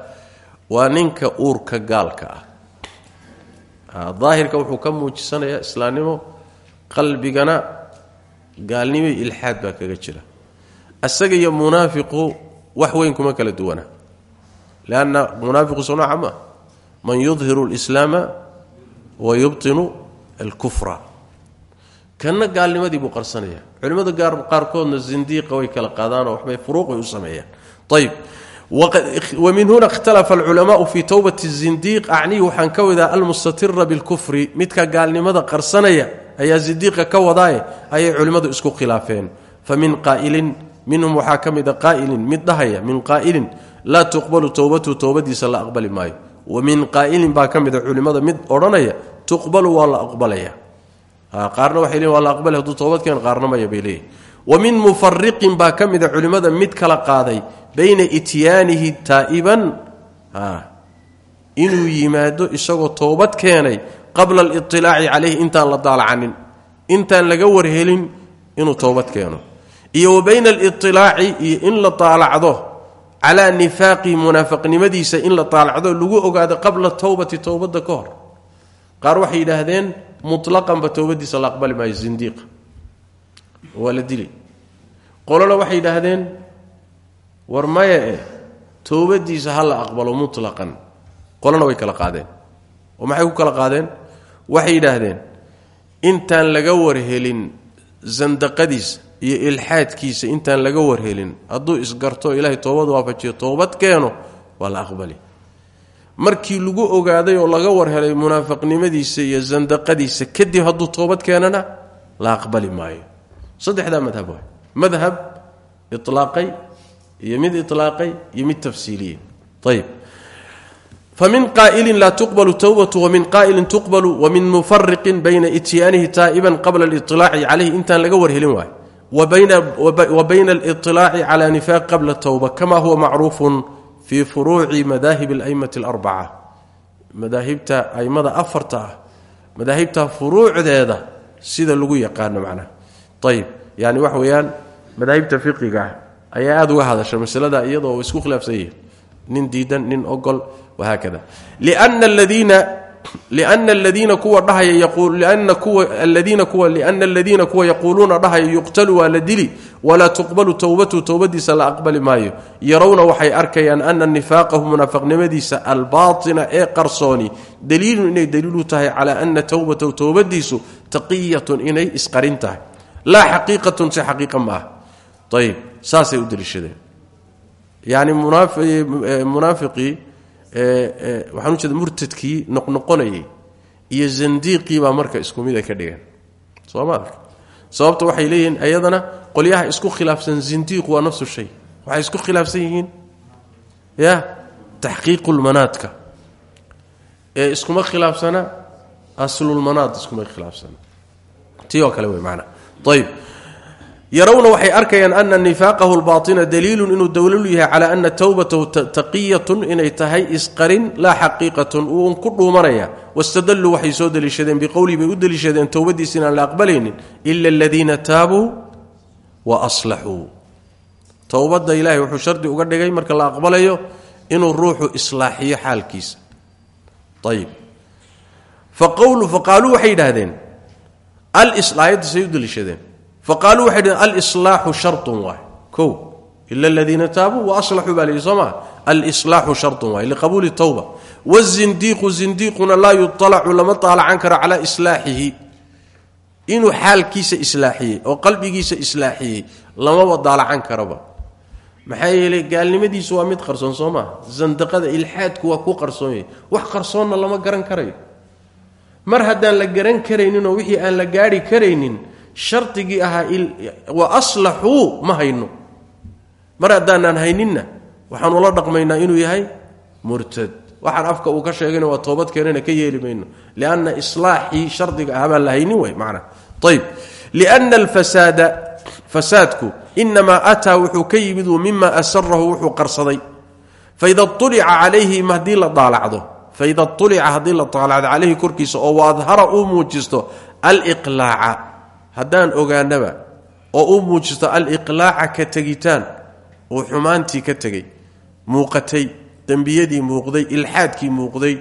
waa ninka uurka gaalka ah. Daahirka wuxuu ka muujisanayaa islaamnimo qalbigana gaalnimo ilxaad baa kaga jira. Isaga iyo munaafiqu wax weyn kuma kala duwana lanna munaafiqu soo nooca man yudhiru lislaama wa yubtinu alkufra. Kanna gaalnimadii buu qarsanaya. Culimmada qaarkoodna zindiiqa way kala qaadaanoo waxbay furuuqay u sameeyaan. Ayb wamin huna ikhtalafa alculamaau fii towbati zindiiq. Acnihi waxaan ka wadaa almustatira bilkufri. Midka gaalnimada qarsanaya ayaa zindiiqa ka wadaaye ayay culimmadu isku khilaafeen. Famin qaa'ilin minhum waxaa ka mid dhahaya min qaa'ilin laa tuqbalu towbatu towbadiisa la aqbali maayo. Wa min qaa'ilin baa ka mida culimmada mid odhanaya tuqbalu waa la aqbalaya. Qaarna waxay leeyiin waa la aqbalay hadduu toobad keen qaarna maya bay leeyihiin wa min mufariqin baa ka mida culimmada mid kala qaaday bayna ityaanihi taa'iban inuu yimaado isagoo toobad keenay qabla aliطilaaci calayhi intaan la daalacanin intaan laga warhelin inuu toobad keeno. Iyo wa bayna aliطilaaci iyo in la daalacdo calaa nifaaqi munaafiqnimadiisa in la taalacdo lagu ogaado qabla towbati towbadda ka qaar waxay yidhaahdeen mutlaqanba towbadiisa la aqbali maayo zindiiqa waa la dili qolona waxay yidhaahdeen war maya e towbadiisa ha la aqbalo mutlaqan. Qolona way kala qaadeen. Oo maxay ku kala qaadeen? Waxay yidhaahdeen intaan laga warhelin sandaqadiisa iyo ilxaadkiisa intaan laga warhelin hadduu isgarto ilaahay toobad waafajiyo toobad keeno waa la aqbali markii lagu ogaaday oo laga warhelay munaafiqnimadiisa iyo sandaqadiisa kadib hadduu toobad keenana la aqbali maayo. Saddexdaa madhab waay. Madhab ilaaqay iyo mid ilaaqay iyo mid tafsiiliyey ayb famin qaa'ilin laa tuqbalu towbatu wamin qaa'ilin tuqbalu wamin mufariqin bayna ityaanihi taa'iban qabla aliطilaaci calayhi. Intaan laga warhelin waayo wa bayna aliطilaaci cala nifaaq qabla towba kama fii furuuci madaahib alaimati alarbaca. Madaahibta aimada afarta ah madaahibta furuucdeeda sida lagu yaqaano macnaha ayib yani waxa weeyaan madaahibta fiqiga ayaa aada uga hadasha masalada iyadoo isku khilaafsan yihiin nin diidan nin ogol wahaakada. Lna aladiina kuwa aladiina kuwa yaquuluuna dhahaya yuqtalu waa la dili walaa tuqbalu towbatu towbadiisa la aqbali maayo yarawna waxay arkayaan ana nifaaqahu munaafaqnimadiisa albaatina ee qarsooni daliilun inay daliilu tahay cala ana towbatahu towbadiisu taqiyatun inay isqarin tahay laa xaqiiqatun si xaqiiqa ma ah ayib saasay u daliishadeen yani munaafiqii waxaan ujeeda murtadkii noqnoqonayay iyo zandiiqii baa marka isku mid ay ka dhigeen. Soo ma arka? Sababta waxay leeyihiin ayadana qolyaha isku khilaafsan zindiiqu waa nafsu shay. Waxay isku khilaafsan yihiin. Ya? Taxqiiqulmanaadka ee iskuma khilaafsana aslulmanaad iskuma khilaafsana. Tii oo kale wey maanaa ayib yarawna waxay arkayaan ana nifaaqahu lbaaina daliilun inuu daliilu yahay cala ana towbatahu taqiyatun inay tahay isqarin laa xaqiiqatun uun ku dhuumanaya wastadalluu waxay soo deliishadeen biqowlii bay u deliishadeen towbadiisa inaan la aqbalaynin ila aladiina taabuu wa aslaxuu. Towbadda ilahay wuxuu shardi uga dhigay marka la aqbalayo inuu ruuxu islaaxiyo xaalkiisa. Ayib faqaaluu waxay yidhaahdeen ayadda say u deliishadeen faqaaluu waxay dhheen alslaaxu sharun waay o ila aladiina taabuu waaslaxuu baa layidhi soo maa alslaaxu sharun waay liqabuuli towba wazindiiqu zindiiquna laa yualacu lama taalacan karo calaa islaaxihi. Inuu xaalkiisa islaaxiyey oo qalbigiisa islaaxiyey lamaba daalacan karaba. Maxaa yeelay mid qarsoon soo maaha zandaqada waa ku qarsoonyay wax qarsoonna lama garan karayo. Mar haddaan la garan karayninoo wixii aan la gaari karaynin shardigii ahaa wa aslaxuu ma hayno. Mar haddaanaan hayninna waxaan ula dhaqmaynaa inuu yahay murtad. Waxaan afka uu ka sheegayna waa toobad keenana ka yeeli mayno. Lianna islaaxii shardiga ah baan la haynin way macnaa ayb lianna alfasaada fasaadku inamaa ataa wuxuu ka yimid mima asarahu wuxuu qarsaday. Faida ulica calayhi haddii la daalacdo. Faida ulica haddii la daalacdo calayhi korkiisa oo waadhara uu muujisto aliqlaaca haddaan ogaanaba oo u muujisto aliqlaaca ka tegitaan uu xumaantii ka tegey muuqatay dembiyadii muuqday ilxaadkii muuqday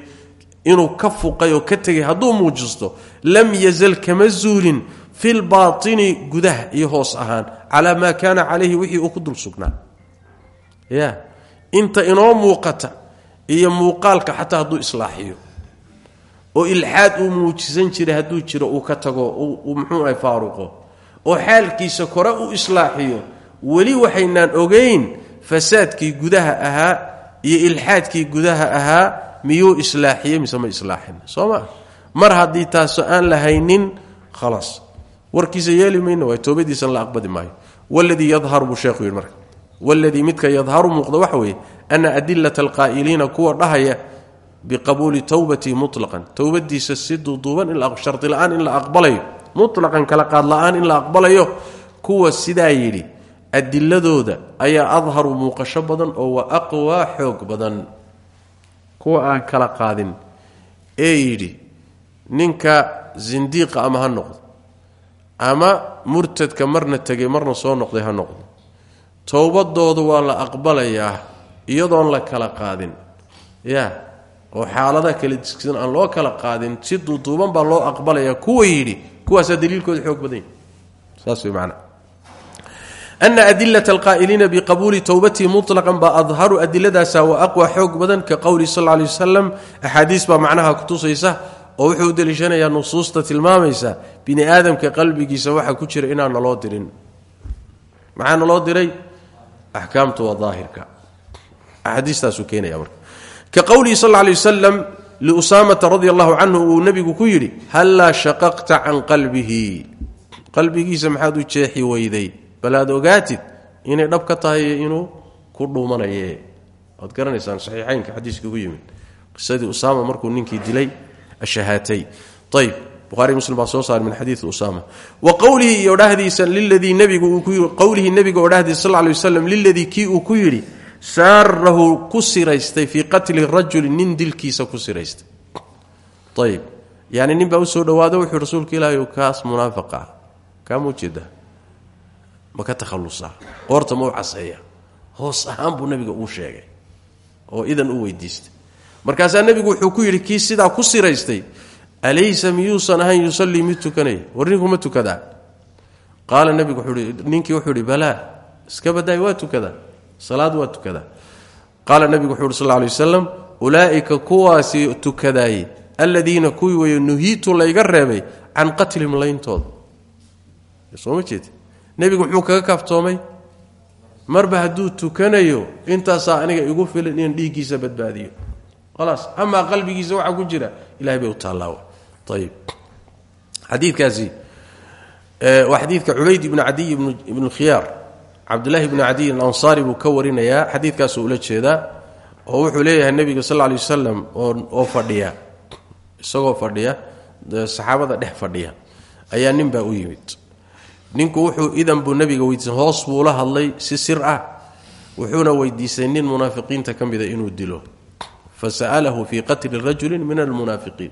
inuu ka fuqay oo ka tegay hadduu muujisto lam yazal kama zuulin fi lbaatini gudaha iyo hoos ahaan calaa maa kaana calayhi wixii uu ku dul sugnaa. Ya inta inoo muuqata iyo muuqaalka xataa hadduu islaaxiyo oo ilxaad uu muujisan jiray hadduu jiro uu ka tago uu muxuu ahay faaruqo oo xaalkiisa kore uu islaaxiyo. Weli waxaynaan ogeyn fasaadkii gudaha ahaa iyo ilxaadkii gudaha ahaa miyuu islaaxiyey mise ma islaaxin? Soo ma? Mar haddii taasoo aan la haynin khalaas warkiisa yeeli mayno waay toobadiisan la aqbadi maayo. Waladii yadharu buu sheekhu yidhi waladii midka yadharu muuqda waxa weeye ana adilata alqaa'iliina kuwa dhahaya biqabuuli towbatii mutlaqan. Towbadiisa si duuduuban shardi la'aan in la aqbalayo. Mutlaqan kala qaad la'aan in la aqbalayo. Kuwa sidaa yidhi adiladooda ayaa adharu muuqasho badan oo wa aqwaa xoog badan. Kuwa aan kala qaadin ee yidhi ninka zindiiqa ama ha noqdo ama murtadka marna tegay marna soo noqday ha noqdo towbadooda waa la aqbalayaa iyadoon la kala qaadin. Ya oo xaaladaha kala diskisan aan loo kala qaadin si duuduuban baa loo aqbalaya kuwa yidhi kuwaasaa daliilkooda xoog badan macnaa ana adilat alqaa'iliina biqabuuli towbatihi muطlaqan baa adharu adiladaasa wa aqwa xoog badan ka qowli sal alay wasalam axaadiis baa macnaha kutusaysa oo wuxuu u deliishanayaa nusuusta tilmaamaysa bini aadamka qalbigiisa waxa ku jira inaan naloo dirin. Maxaa naloo diray? Axkaamtu waa daahirka. Axaadiistaasuu keenaya marka ka qowlihi sal alay wasalam liusaamata radia allahu canhu uu nebigu ku yidhi hallaa shaqaqta can qalbihi? Qalbigiisa maxaad u jeexi weyday. Bal aad ogaatid inay dhab ka tahay inuu ku dhuumanaye waad garanaysaan saxiixaynka xadiiska ku yimid. Qisadii usaama markuu ninkii dilay ashahaatay. Ayb buhaari muslim baa soo saaray min xadiii usaama. Wa qowlihi iyo dhahdiisa liladii ku qowlihi nebiga oo dhahdiisa sal lay waslam liladii kii uu ku yidhi saarahu ku siraystay fii qatli rajuli nin dilkiisa ku siraystay. Ayb yani nin baa u soo dhawaado wuxuu rasuulka ilaahay kaas munaafiq ah kaamuu jeeda. Ma ka takhalusaa qoorta ma u caseeya. Hoos ahaan buu nebiga uu sheegay. Oo idan u weydiistay. Markaasaa nebigu wuxuu ku yidhi kii sidaa ku siraystay alaysa miyuusan ahayn yusallii mid tukanaya war ninku ma tukadaa qaala nebigu ninkii wuxuu ihi iska badaay waa tukadaa salaad waa tukadaa qaala nebigu wuxuu uhi sal lay waslam ulaa'ika kuwaasi tukadaayey aladiina kuwii weeye nuhiitu layga reebay can qatlihim layntooda. Soo ma jeed kaga kaaftoomay marba hadduu tukanayo intaasaa aniga igu filan inaan dhiiggiisa badbaadiyo. Khalaas amaa qalbigiisa waxaa ku jira ilahay bay u taallaawa ayib xadiidkaasi waa xadiidka cubayd ibnu cadiy ibnu cabdullaahi ibnu cadiy alansaari buu ka warinayaa xadiidkaasuu ula jeedaa oo wuxuu leeyahay nebiga sal lay wasalam oo fadhiya isagoo fadhiya saxaabada dhex fadhiya ayaa nin baa u yimid. Ninku wuxuu idan buu nebiga weydiisay hoos buu la hadlay si sir ah wuxuuna weydiisay nin munaafiqiinta ka inuu dilo. Fa sa'alahu fii qatli rajulin min almunaafiqiin.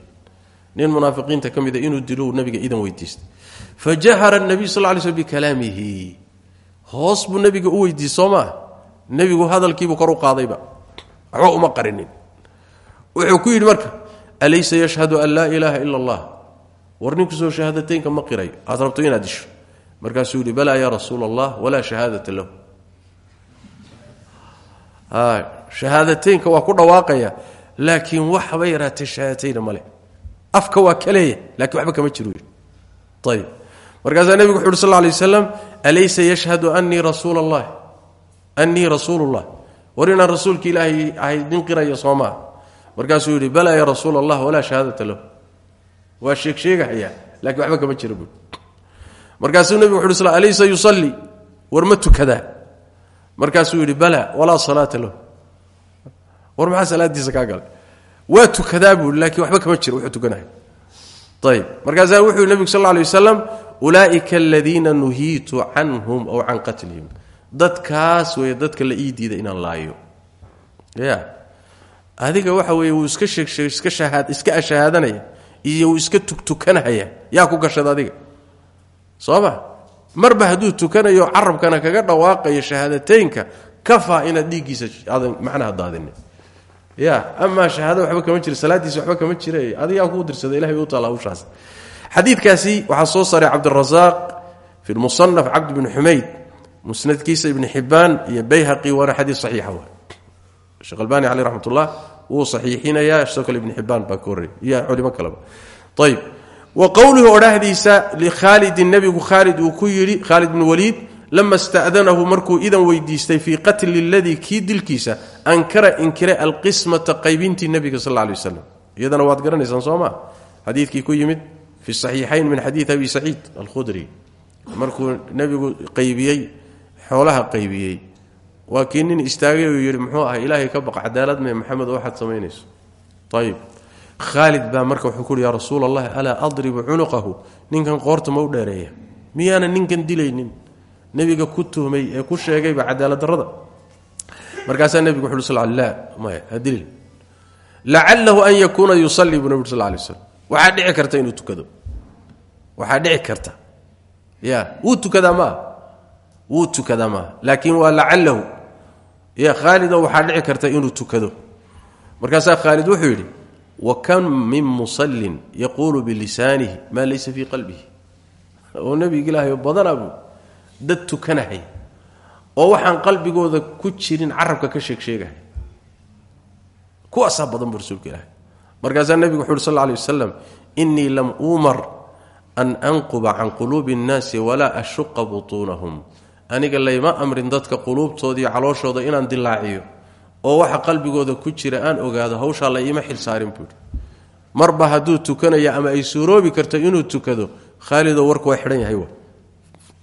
Nin munaafiqiinta ka inuu dilo nabiga idan weydiistay fa jahara nabiy sal lay slm bikalaamihi hoos buu nebiga u weydiiyey soo maa nebigu hadalkiibuu kor u qaadayba. Waxba uma qarinin. Wuxuu ku yidhi marka alaysa yashhadu an laa ilaaha ila allah. War ninkusoo shahaadateynka ma qirayo aad rabto inaad disho. Markaasuu yidhi balaa yaa rasuula allah walaa shahaadata lahu. Shahaadateynka waa ku dhawaaqaya laakiin waxba yaraatee shahaadateyna male afka waa ka leeya lakiin waxba kama jiro ayb markaasaa nebigu wuxu uhi sal lay waslam alaysa yashhadu anii rasuul allah anii rasuulullah. War inaan rasuulka ilaahay ahay nin qiraya soo maa markaasuu yidhi balaa yaa rasuul allah walaa shahaadata lahu. Waa sheegsheegahaya lakiin waxba kama jira buui markaasuu nebigu wuxu uhi alaysa yusalli? War ma tukadaa markaasuu yidhi bala walaa salaata lahu. War maxaa salaadiisa kaa galay? Waa tukadaa buui laakiin waxba kama jiro wuxuu tukanahay ayb markaasaa wuxuu nebigu sal lla alay wasalam ulaa'ika aladiina nuhiitu canhum aw can qatlihim. Dadkaas weeye dadka la ii diida inaan laayo. Ya. Adiga waxa weeye wuu iska iska shahaad iska ashahaadanaya iyo wuu iska tugtukanahaya yaa ku gashada adiga. Soo ma? Marba hadduu tukanayo carabkana kaga dhawaaqayo shahaadateynka kafaa inaad dhiiggiisa aadan macnaha daadinin ya amaa shahaada waxba kama jira salaadiisa waxba kama jira adigaa kuu dirsada ilahay bay u taala hawshaas xadiidkaasi waxaa soo saaray cabdirasaaq fi lmusanaf cabd bni xumayd musnadkiisa ibni xibaan iyo bayhaqi waana xadiid saxiixa wa sheekh albani caleyh raxmat ullah wuu saxiixinayaa sidoo kale ibni xibaan baa ka horrey iyo culimo kaleba ayb wa qowluhu odhahdiisa likhaalidin nebigu khaalid uu ku yidhi khaalid bnu waliid lama sta'danahu markuu idan weydiistay fii qatli ladii kii dilkiisa ankara inkiray alqismata qaybintii nebiga sal lay waslam iyadana waad garanaysaan soo maa xadiidkii ku yimid fi saxiixayn min xadiid abi saciid alkhudri. Markuu nebigu qaybiyey xoolaha qaybiyey. Waa kii nin istaagay uu yidhi muxuu ahay ilaahay ka baq cadaalad mee maxamed oo waxaad samaynayso. Ayib khaalid baa marka wuxuu kuuhi ya rasuul allahi alaa adribu cunuqahu? Ninkan qoorta ma u dheereeya. Miyaana ninkan dilaynin nebiga ku tuhmay ee ku sheegayba cadaalad darrada. Markaasaa nebigu wuxu sl la maya hadilin lacalahu an yakuuna yusallii buu nabig sal lay slam dhici karta inuu tukado. Waxaa dhici karta. Ya wuu tukadaa maaha wuu tukadaa maaha laakiin waa lacalahu ya khaalido waxaa dhici karta inuu tukado. Markaasaa khaalid wuxuu yidhi wa kam min musallin yaquulu bilisaanihi maa laysa fii qalbihi. Oo nebiga ilaahay badanaabu dad tukanahay oo waxaan qalbigooda ku jirin carabka ka sheeg sheegahay kuwaasaa badan buu rasuulka ilaahay. Markaasaa nebigu wuxu uhi sal lay wasalam innii lam uumar an anquba can quluubi اnnaasi walaa ashuqa butuunahum. Aniga layma amrin dadka quluubtoodaiyo calooshooda inaan dilaaciyo oo waxa qalbigooda ku jira aan ogaado hawshaa la iima xilsaarin buuhi marba hadduu tukanayo ama ay suuroobi karto inuu tukado khaalidoo warku xidhan yahay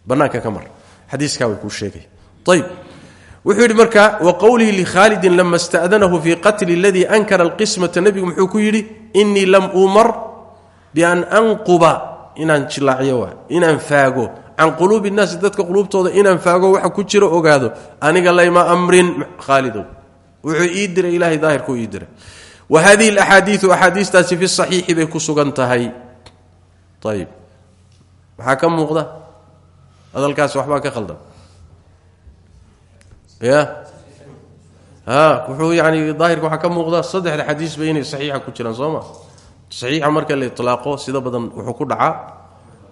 banaanka ka mar. Xadiiskaa way kuu sheegay. Ayb wuxuu yidhi marka wa qowlihi likhaalidin lama sta'danahu fii qatli aladii ankara alqismata nebigu muxuu ku yidhi innii lam uumar bian anquba inaan jilaaciyo waa inaan faago. Can quluubi nnaasi dadka quluubtooda inaan faago waxa ku jiro ogaado. Aniga layma amrin. Khaalidow wuxuu ii diray ilahay daahirkuu ii diray. Wa hadihi alaxaadiiu axaadiistaasi fi saxiixi bay ku sugan tahay. Ayib maxaa ka muuqda hadalkaasi waxbaa ka khaldan. Ya? A wuxuu yani daahirka waxaa ka muuqda saddexda xadiisba inay saxiixa ku jiraan soo ma? Saxiixa marka la itlaaqo sida badan wuxuu ku dhacaa.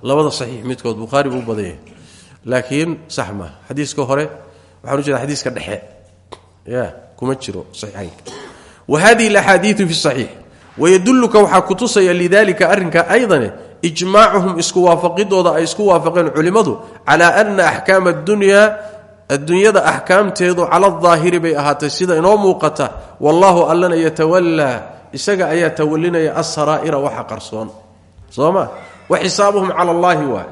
Labada saxiix midkood bukhaari buu u badan yahay. Laakiin sax maa xadiiska hore waxaan u jeeda xadiiska dhexe. Ya kuma jiro saxiixaynka wa hadihi alaxaadiiu fi saxiix. Wayadulluka waxaa kutusaya lidalika arrinka aydane ijmaacuhum isku waafaqidooda ay isku waafaqeen culimmadu calaa ana axkaama adunyaa adduunyada axkaamteedu cala daahiri bay ahaatay sida inoo muuqata wallaahu allana yatawallaa isaga ayaa tawalinaya asaraa'ira waxa qarsoon. Soo ma? Wa xisaabuhum cala allaahi waay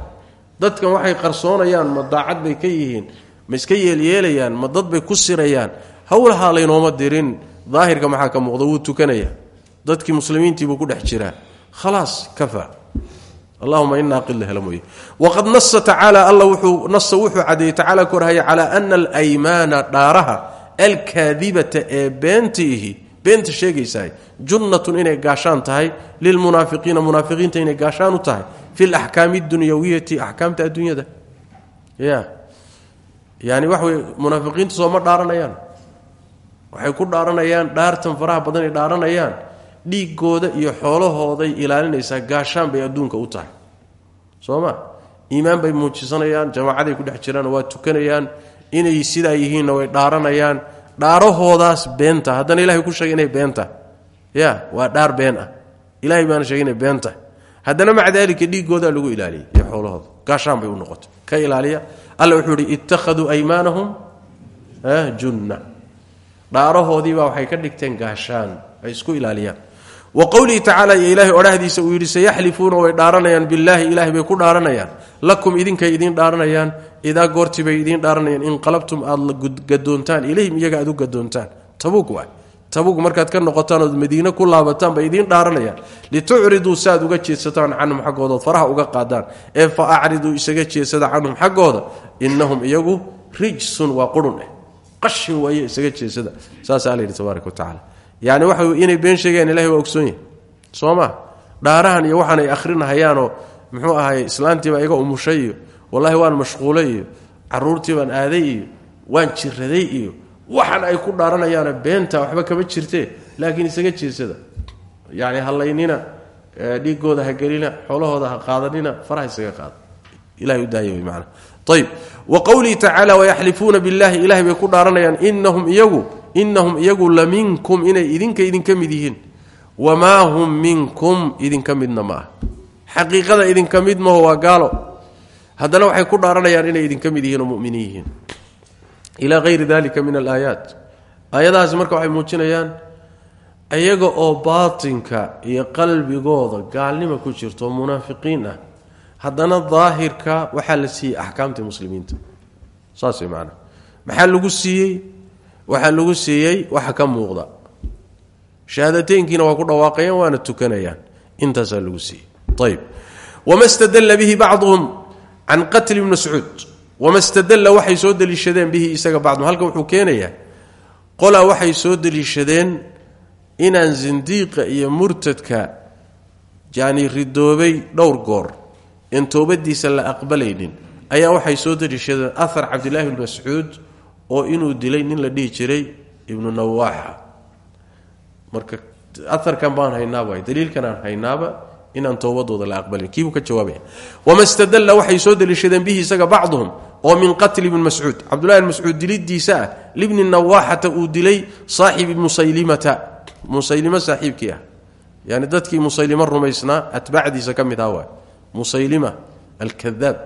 dadkan waxay qarsoonayaan ma daacad bay ka yihiin ma iska yeelyeelayaan ma dad bay ku sirayaan. Howlahaa laynooma dirin daahirka maxaa ka muuqda? Wuu tukanaya. Dadkii muslimiintiibuu ku dhex jiraa. Khalaas kafa allahuma inaa qila mooye. Waqad nasa tacaala alla wuxuu nasa wuxuu cadeeyey tacaala korhaya calaa ana alaymaana dhaaraha alkaadibata ee beentiihi beenta sheegaysahay junnatun inay gaashaan tahay lilmunaafiqiina munaafiqiinta inay gaashaan u tahay fi laxkaami dunyawiyati axkaamta adduunyada. Ya. Yani waxa wey munaafiqiinta sooma dhaaranayaan. Waxay ku dhaaranayaan dhaartan faraha badan ay dhaaranayaan dhiigooda iyo xoolahooday ilaalinaysaa gaashaan bay adduunka u tahay. Soo ma? Iimaan bay muujisanayaan jamaacaday ku dhex jiraan waa tukanayaan inay sidaa yihiinna way dhaaranayaan. Dhaarahoodaas beenta haddana ilahay ku sheegay inay beenta. Ya waa dhaar been ah. Ilahay baana sheegay inay beenta. Haddana maca daalika lagu ilaaliyay iyo xoolahooda. Gaashaan bay u noqotay. Ka ilaaliya. Alla wuxuu ihi ittakhaduu aymaanahum junna. Dhaarahoodiibaa waxay ka dhigteen gaashaan ay isku ilaaliyaan wa qowlihi tacaala iyo ilaahay odhahdiisa uu yidhi sayaxlifuuna way dhaaranayaan. Billaahi ilahay bay ku dhaaranayaan. Lakum idinkay idiin dhaaranayaan. Idaa goortii bay idiin dhaaranayaan. Inqalabtum aad gadoontaan ilayhim iyaga aad u gadoontaan tabug waay. Tabug markaad ka noqotaan ood ku laabataan bay idiin dhaaranayaan. Litucriduu si aad uga jeedsataan canhum xaggooda. Ood faraha uga qaadaan. Ee fa acriduu isaga jeedsada canhum xaggooda. Innahum iyagu rijsun waa qurun eh. Qashin waaye isaga jeedsada saasaa alla yidhi tabaaraka yani waxa inay been sheegayaan ilahay waa ogsoon yahy soo ma? Dhaarahan iyo waxaan ay ahrinahayaanoo muxuu ahaay islaantiibaa iga umushay iyo wallahi waan mashquulay iyo caruurtii baan aaday iyo waan jiraday iyo waxan ay ku dhaaranayaana beenta waxba kama jirtee laakiin isaga jeesada yani halaynina dhiigooda ha gelina xoolahooda ha qaadanina faraha isaga qaada. Ilahay u daaya wy maana ayb wa qowlihi tacaala wayaxlifuuna billahi ilahay bay ku dhaaranayaan inahum iyagu inahum iyagu la minkum inay idinka idinka mid yihiin. Wamaa hum minkum idinka midna ma ah xaqiiqada idinka mid maho waa gaalo. Haddana waxay ku dhaaranayaan inay idinka mid yihiin muminiin yihiin. Ilaa dalika min alaayaat. Aayadahaasi marka waxay muujinayaan iyaga oo baatinka iyo qalbigooda gaalnima ku jirto oo munaafiqiin ah haddana daahirka waxaa la siiyey axkaamtii muslimiinta. Saas way maanaa maxaa lagu siiyey waxaa lagu siiyey waxa ka muuqda. Shahaadateynkiina waa ku dhawaaqayaan waana tukanayaan. Intaasaa lagu siiyey. Wama stadalla bihi bacduhum can qatli ibni mascuud wama stadalla waxay soo deliishadeen bihi isaga bacduhum. Halkan wuxuu keenayaa qolaa waxay soo deliishadeen inaan zindiiqa iyo murtadka yani ridoobay dhowr goor in toobadiisa la aqbalaynin. Ayaa waxay soo deliishadeen. Ahar cabdilaahi bn mascuud oo inuu dilay nin la dhihi jiray ibnu nawaaxa marka aarkan baan haynaaba daliilkan aan haynaaba inaan toobadooda la aqbalin. Kiibuu ka jawaabaya wama stadalla waxay soo daliishadeen bihi isaga bacduhum oo min qatli ibni mascuud. Cabdullahi ibn mascuud dilidiisa ah libni nawaaxata uu dilay saaxibi musaylimata. Musaylimo saaxiibkii ah. Yani dadkii musaylimo rumaysnaa atbaacdiisa ka mid ah waa musaylima alkadaab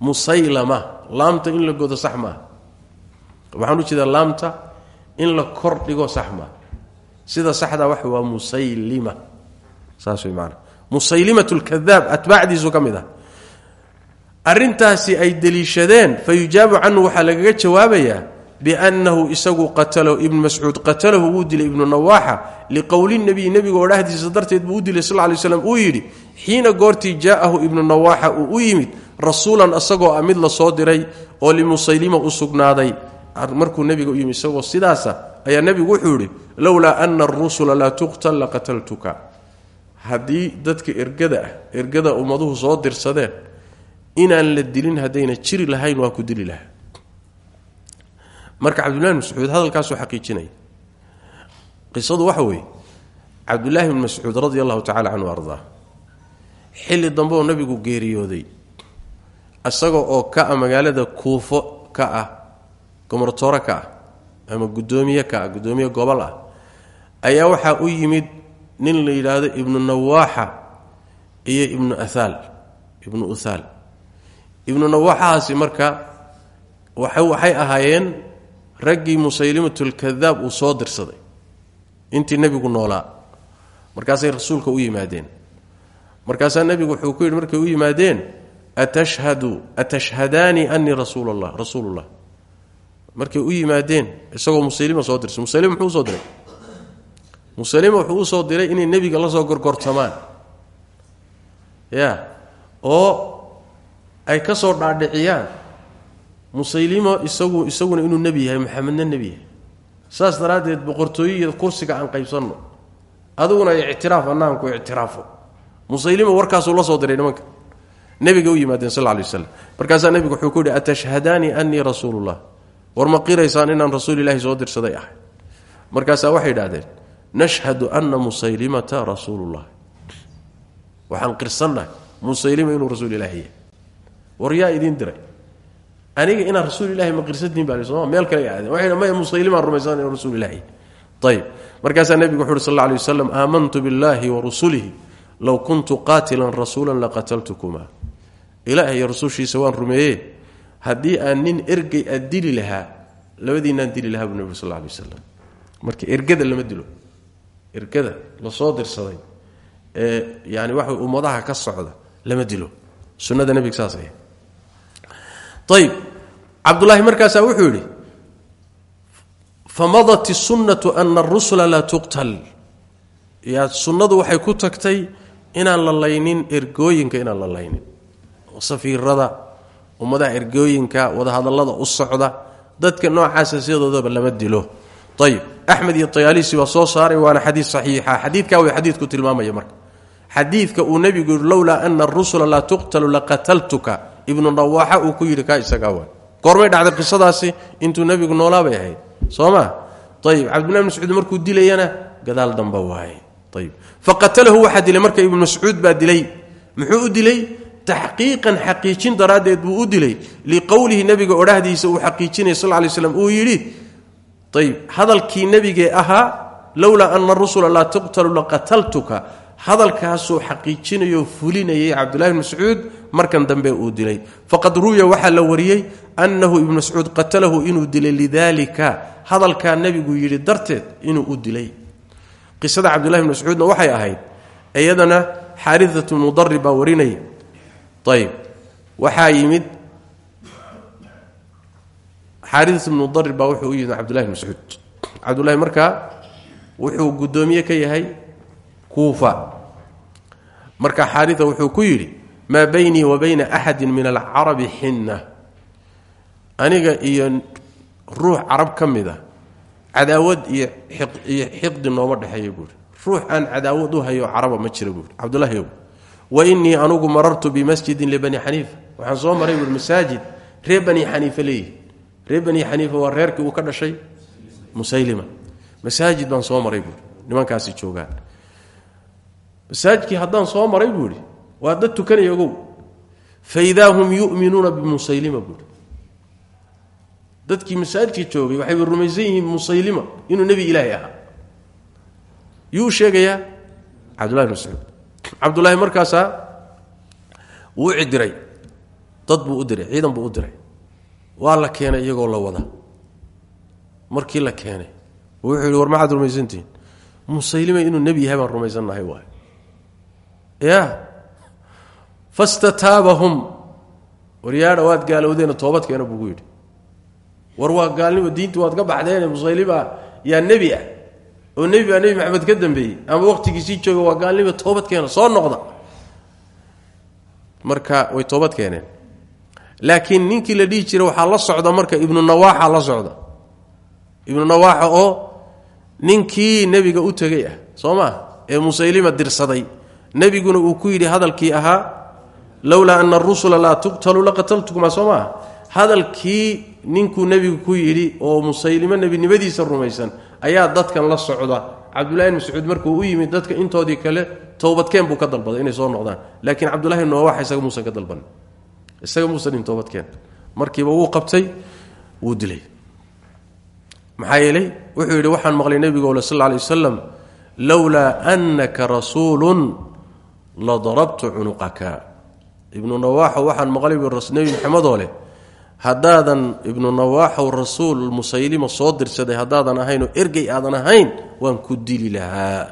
musaylama laamta in la godo sax waxaan u laamta in la kor dhigo sax maaha sida saxda wax waa musaylima. Saas way maanaa musaylimat lkadaab atbaacdiisu ka ah. Ay deliishadeen fa yujaabu canhu waxaa lagaga jawaabayaa biannahu isagu qatalahu ibnu mascuud. Qatalahu wuu dilay ibnu nawaaxa liqowli nebiy nebiga odhahdiisa darteed buu u dilay sal lay slam uu yidhi xiina goortii jaa'ahu ibnu nawaaxa uu u yimid rasuulan isagoo ah mid la soo diray oo limusaylima u sugnaaday markuu nebiga u yimid isagoo sidaasa ayaa nebigu wuxuu yidhi lowlaa ana arusula laa tuqtal laqataltuka haddii dadka ergada ah ergada ummaduhu soo dirsadeen inaan la dilin haddayna jiri lahayn waa ku dili lahaa. Marka cabdullahi bn mascuud hadalkaasuu xaqiijinaya qisadu waxa weeye cabdullaahi bn mascuud radi allahu tacala canhu ardaa xilli dambe oo nabigu geeriyooday isaga oo ka ah magaalada kuufo ka ah gomortoore ka ah ama guddoomiye ka guddoomiye gobol ah ayaa waxaa u yimid nin la yidhaahdo ibnu nawaaxa iyo ibnu ahaal ibnu uthaal. Ibnu nawaaxahaasi marka waxay ahaayeen raggii musaylimatulkadaab uu soo dirsaday intii nebigu noolaa. Markaasay rasuulka u yimaadeen. Markaasaa nebigu wuxuu ku yidhi markay u yimaadeen atashhadu atashhadaanii anii rasuul allah markay u yimaadeen isagoo musaylima soo dirsay musaylima muxuu u soo diray. Musaylima wuxuu u soo diray inay nebiga la soo gorgortamaan. Ya oo ay ka soo dhaadhiciyaan. Musaylimo isagu isaguna inuu nebi yahay maxamedna nebi yahay. Saas daraaddeed boqortooyo kursiga aan qaybsanno. Adiguna ictiraaf annaanku ictiraafo. Musaylimo warkaasuu la soo diray nimanka. Nebiga u yimaadeen sal lay waslam markaasaa nebigu wuxuu ku yidhi atashhadaanii anii rasuulullah war ma qiraysaan inaan rasuulilaahi soo dirsaday ahay markaasaa waxay idhahdeen nashhadu ana musaylimata rasuulullah. Waxaan qirsannahay musaylima inuu rasuul ilaahi yahay. War yaa diray? Aniga inaan rasuul ilahi ma qirsantiin baa soma meel kale aadeen. Waxay maya musaylimaan rumaysan inuu rasuul ilahi ayib markaasaa nebigu wuxu uhi sal aamantu biاllahi wa rusulihi low kuntu qaatilan rasuula laqataltukuma ilaah iyo rasuushiisa waan rumeeye haddii aan nin ergey a dili lahaa labadiinaan dili lahaa buu nebigu sal alay waslam marka ergada lama dilo ergada la soo dirsaday ee yani waxa ummadaha ka socda lama dilo. Sunnada nebiga saas ay ayib cabdulaahi wuxuu yidhi famadat isunnatu ana arusula laa tuqtal. Yaa sunnadu waxay ku tagtay inaan la laynin ergooyinka inaan la laynin. Safiirada ummadaha ergooyinka wadahadallada u socda dadka noocaasa sidoodaba lama dilo. Ayib axmed iyo tayaalisi waa soo saaray waana xadiid saxiixa. Xadiidkaa way xadiidku tilmaamaya marka. Xadiidka uu nebigu yidhi lowlaa ana arusula laa tuqtalu laqataltuka ibnu nawaaxa uu ku yidhi kaa isagaa waa. Goormay dhacday qisadaasi intuu nebigu noolaabay ahayd. Soo ma? Ayib cabdillahi mascuud markuu dilayana gadaal damba waaye ayib faqatalahu waxaa dilay. Marka ibnu mascuud baa dilay. Muxuu dilay taxqiiqan xaqiijin daraaddeed buu u dilay liqowlihi nebiga odhahdiisa uu xaqiijinaya sal lay slam uu yidhi ayib hadalkii nebigee ahaa lowlaa ana rusula laa tuqtalu laqataltuka hadalkaasuu xaqiijinayoo fulinayay cabdullahi bn mascuud markan dambe uu dilay faqad ruwiya waxaa la wariyey annahu ibnu mascuud qatalahu inuu dilay lidalika hadalkaa nebigu yidhi darteed inuu u dilay qisada cabdullahi bn mascuudna waxay ahayd iyadana xaariatu mudari baa warinaya ayib waxaa yimid xaariat bnu mudari baa wuxuu u yimid cabdullahi bn mascuud cabdullahi markaa wuxuu guddoomiye ka yahay kuufa marka xaaria wuxuu ku yidhi maa baynii wa bayna axadi min alcarabi xinna aniga iyo ruux carab ka mid a cadaawad iyo iyo xiqdi nooma dhexeeya buuri ruux aan cadaawad u hayo caraba ma jira buuri wa inii anugu marartu bimasjidin libani xaniifa waxaan soo maray buui masaajid reer bani xaniife leeyihi reer bani xaniifa waa reerkii uu ka dhashay musaylima. Masaajid baan soo maray buui nimankaasi joogaan. Masaajidkii haddaan soo maray buu ihi waa dad tukanaya ogow. Faidaa hum yu'minuuna bimusaylima buui dadkii masaajidka joogay waxayba rumaysan musaylima inuu nebi ilaahay ahaa. Yuu sheegayaa cabdullahi bn mascuud cabdullaahi markaasaa wuu cidiray dad buu u diray ciidan buu u diray. Waa la keenay iyagoo la wada. Markii la keenay wuxuu war maxaad rumaysantihiin musaylima inuu nebi yahay baan rumaysannahay waay ya. Fastataabahum. Waryaadha waad gaalowdeena toobadkeena buugu yidhi. War waa gaalnimo diinti waad ka baxdeene musaylima yaa nebi ah oo nebi baa nebi maxamed ka dambeeyey. Ama waqtigiisii jooga waa gaalnimo toobadkeena soo noqda. Marka way toobad keeneen. Laakiin ninkii la dhihi jiray waxaa la socda marka ibnu nawaaxa la socda. Ibnu nawaaxa oo ninkii nebiga u tegay ah ee musaylima dirsaday. Nebiguna uu ku yidhi hadalkii ahaa lowlaa ana arusula laa tuqtalu laqataltukuma soo hadalkii ninkuu nebigu ku yidhi oo musaylimo nebinimadiisa rumaysan ayaa dadkan la socda. Cabdullahi mascuud markuu u yimid dadka intoodii kale towbadkeen buu ka dalbaday inay soo noqdaan. Laakiin cabdullahi noowax isaga muusan ka dalbanin isaga muusan in toobadkeen. Markiiba wuu qabtay wuu dilay. Maxaa yeelay wuxuu yidhi waxaan maqlay nebigoole sal lay wasalam lowlaa anaka rasuulun la darabtu cunuqaka. Ibnu nawaaxow waxaan maqlay nebi maxamedoo leh haddaadan ibnu nawaaxow rasuul musaylima soo dirsaday haddaadan ahaynoo ergey aadan ahayn waan ku dili lahaa.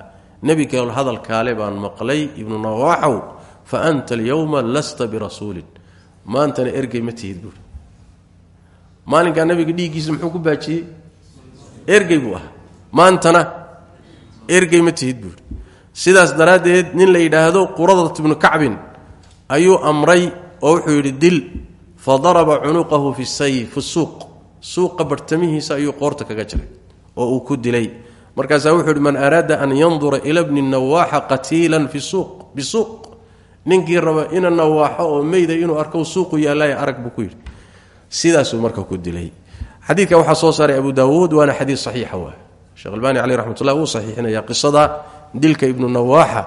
Nebiga hadalkaale baan maqlay ibnu nawaaxow fa anta alyowma lasta birasuulin maantana ergey ma tihid buui maalinkaa nabiga dhiiggiisa muxuu ku baajiyey? Ergey buu ahaa. Maantana ergey ma tihid sidaas daraaddeed nin la yidhaahdo quradat ibnu kacbin ayuu amray oo wuxuu yidhi dil fadaraba cunuqahu fi sayf suuq. Suuqa bartamihiisa ayuu qoorta kaga jiray oo uu ku dilay. Markaasaa wuxuu yidhi man araada an yandura ila bni nawaaxa qatiilan bisuuq ninkii raba ina nawaaxo oo meyda inuu arko suuqu yaallaya arag buu ku yidhi. Sidaasuu marka ku dilay. Xadiidka waxaa soo saaray abu daawuud waana xadiid saxiixa waa. Sheekh albani caleyh raxmatullah wuu saxiixinaya qisada dilka ibnu nawaaxa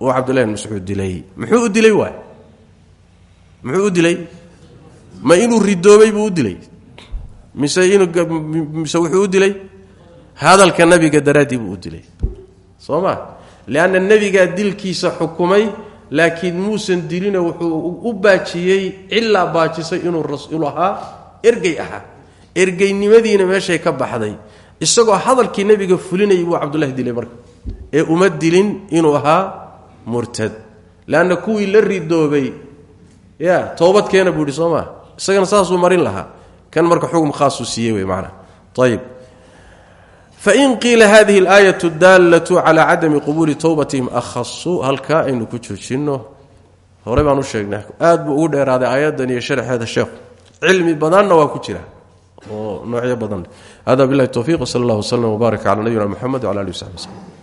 uu cabdullahi bn mascuud dilay. Muxuu u dilay waay muxuu u dilay ma inuu ridoobay buu u dilay? Mise inmise wuxuu u dilay? Hadalka nabiga daraaddii buu u dilay. Soo ma? Leanna nebigaa dilkiisa xukumay laakiin muusan dilina wuxuu u baajiyey cilaa baajisay inuu ahaa ergey ahaa. Ergeynimadiina meeshay ka baxday. Isagoo hadalkii nebiga fulinayay buu cabdullahi dilay marka. Ee uma dilin inuu ahaa murtad. Leanna kuwii la ridoobay ya toobadkeena buu ihi soo maa isagana saasuu marin lahaa. Kan marka xugum khaasuu siiyey wey maanaa ayib fain qiila hadihi alaayatu daallatu calaa cadami qubuuli towbatihim akhasu halkaa aynu ku joojinno hore baan u sheegnay aad buu ugu dheeraaday aayaddan iyo sharxeeda sheekhu cilmi badanna waa ku jira. Oo noocyo badan. Hada bilahi towfiq wsal allah wslm wbaarak cala nabiyina muxamed wala alih w saxbi wslm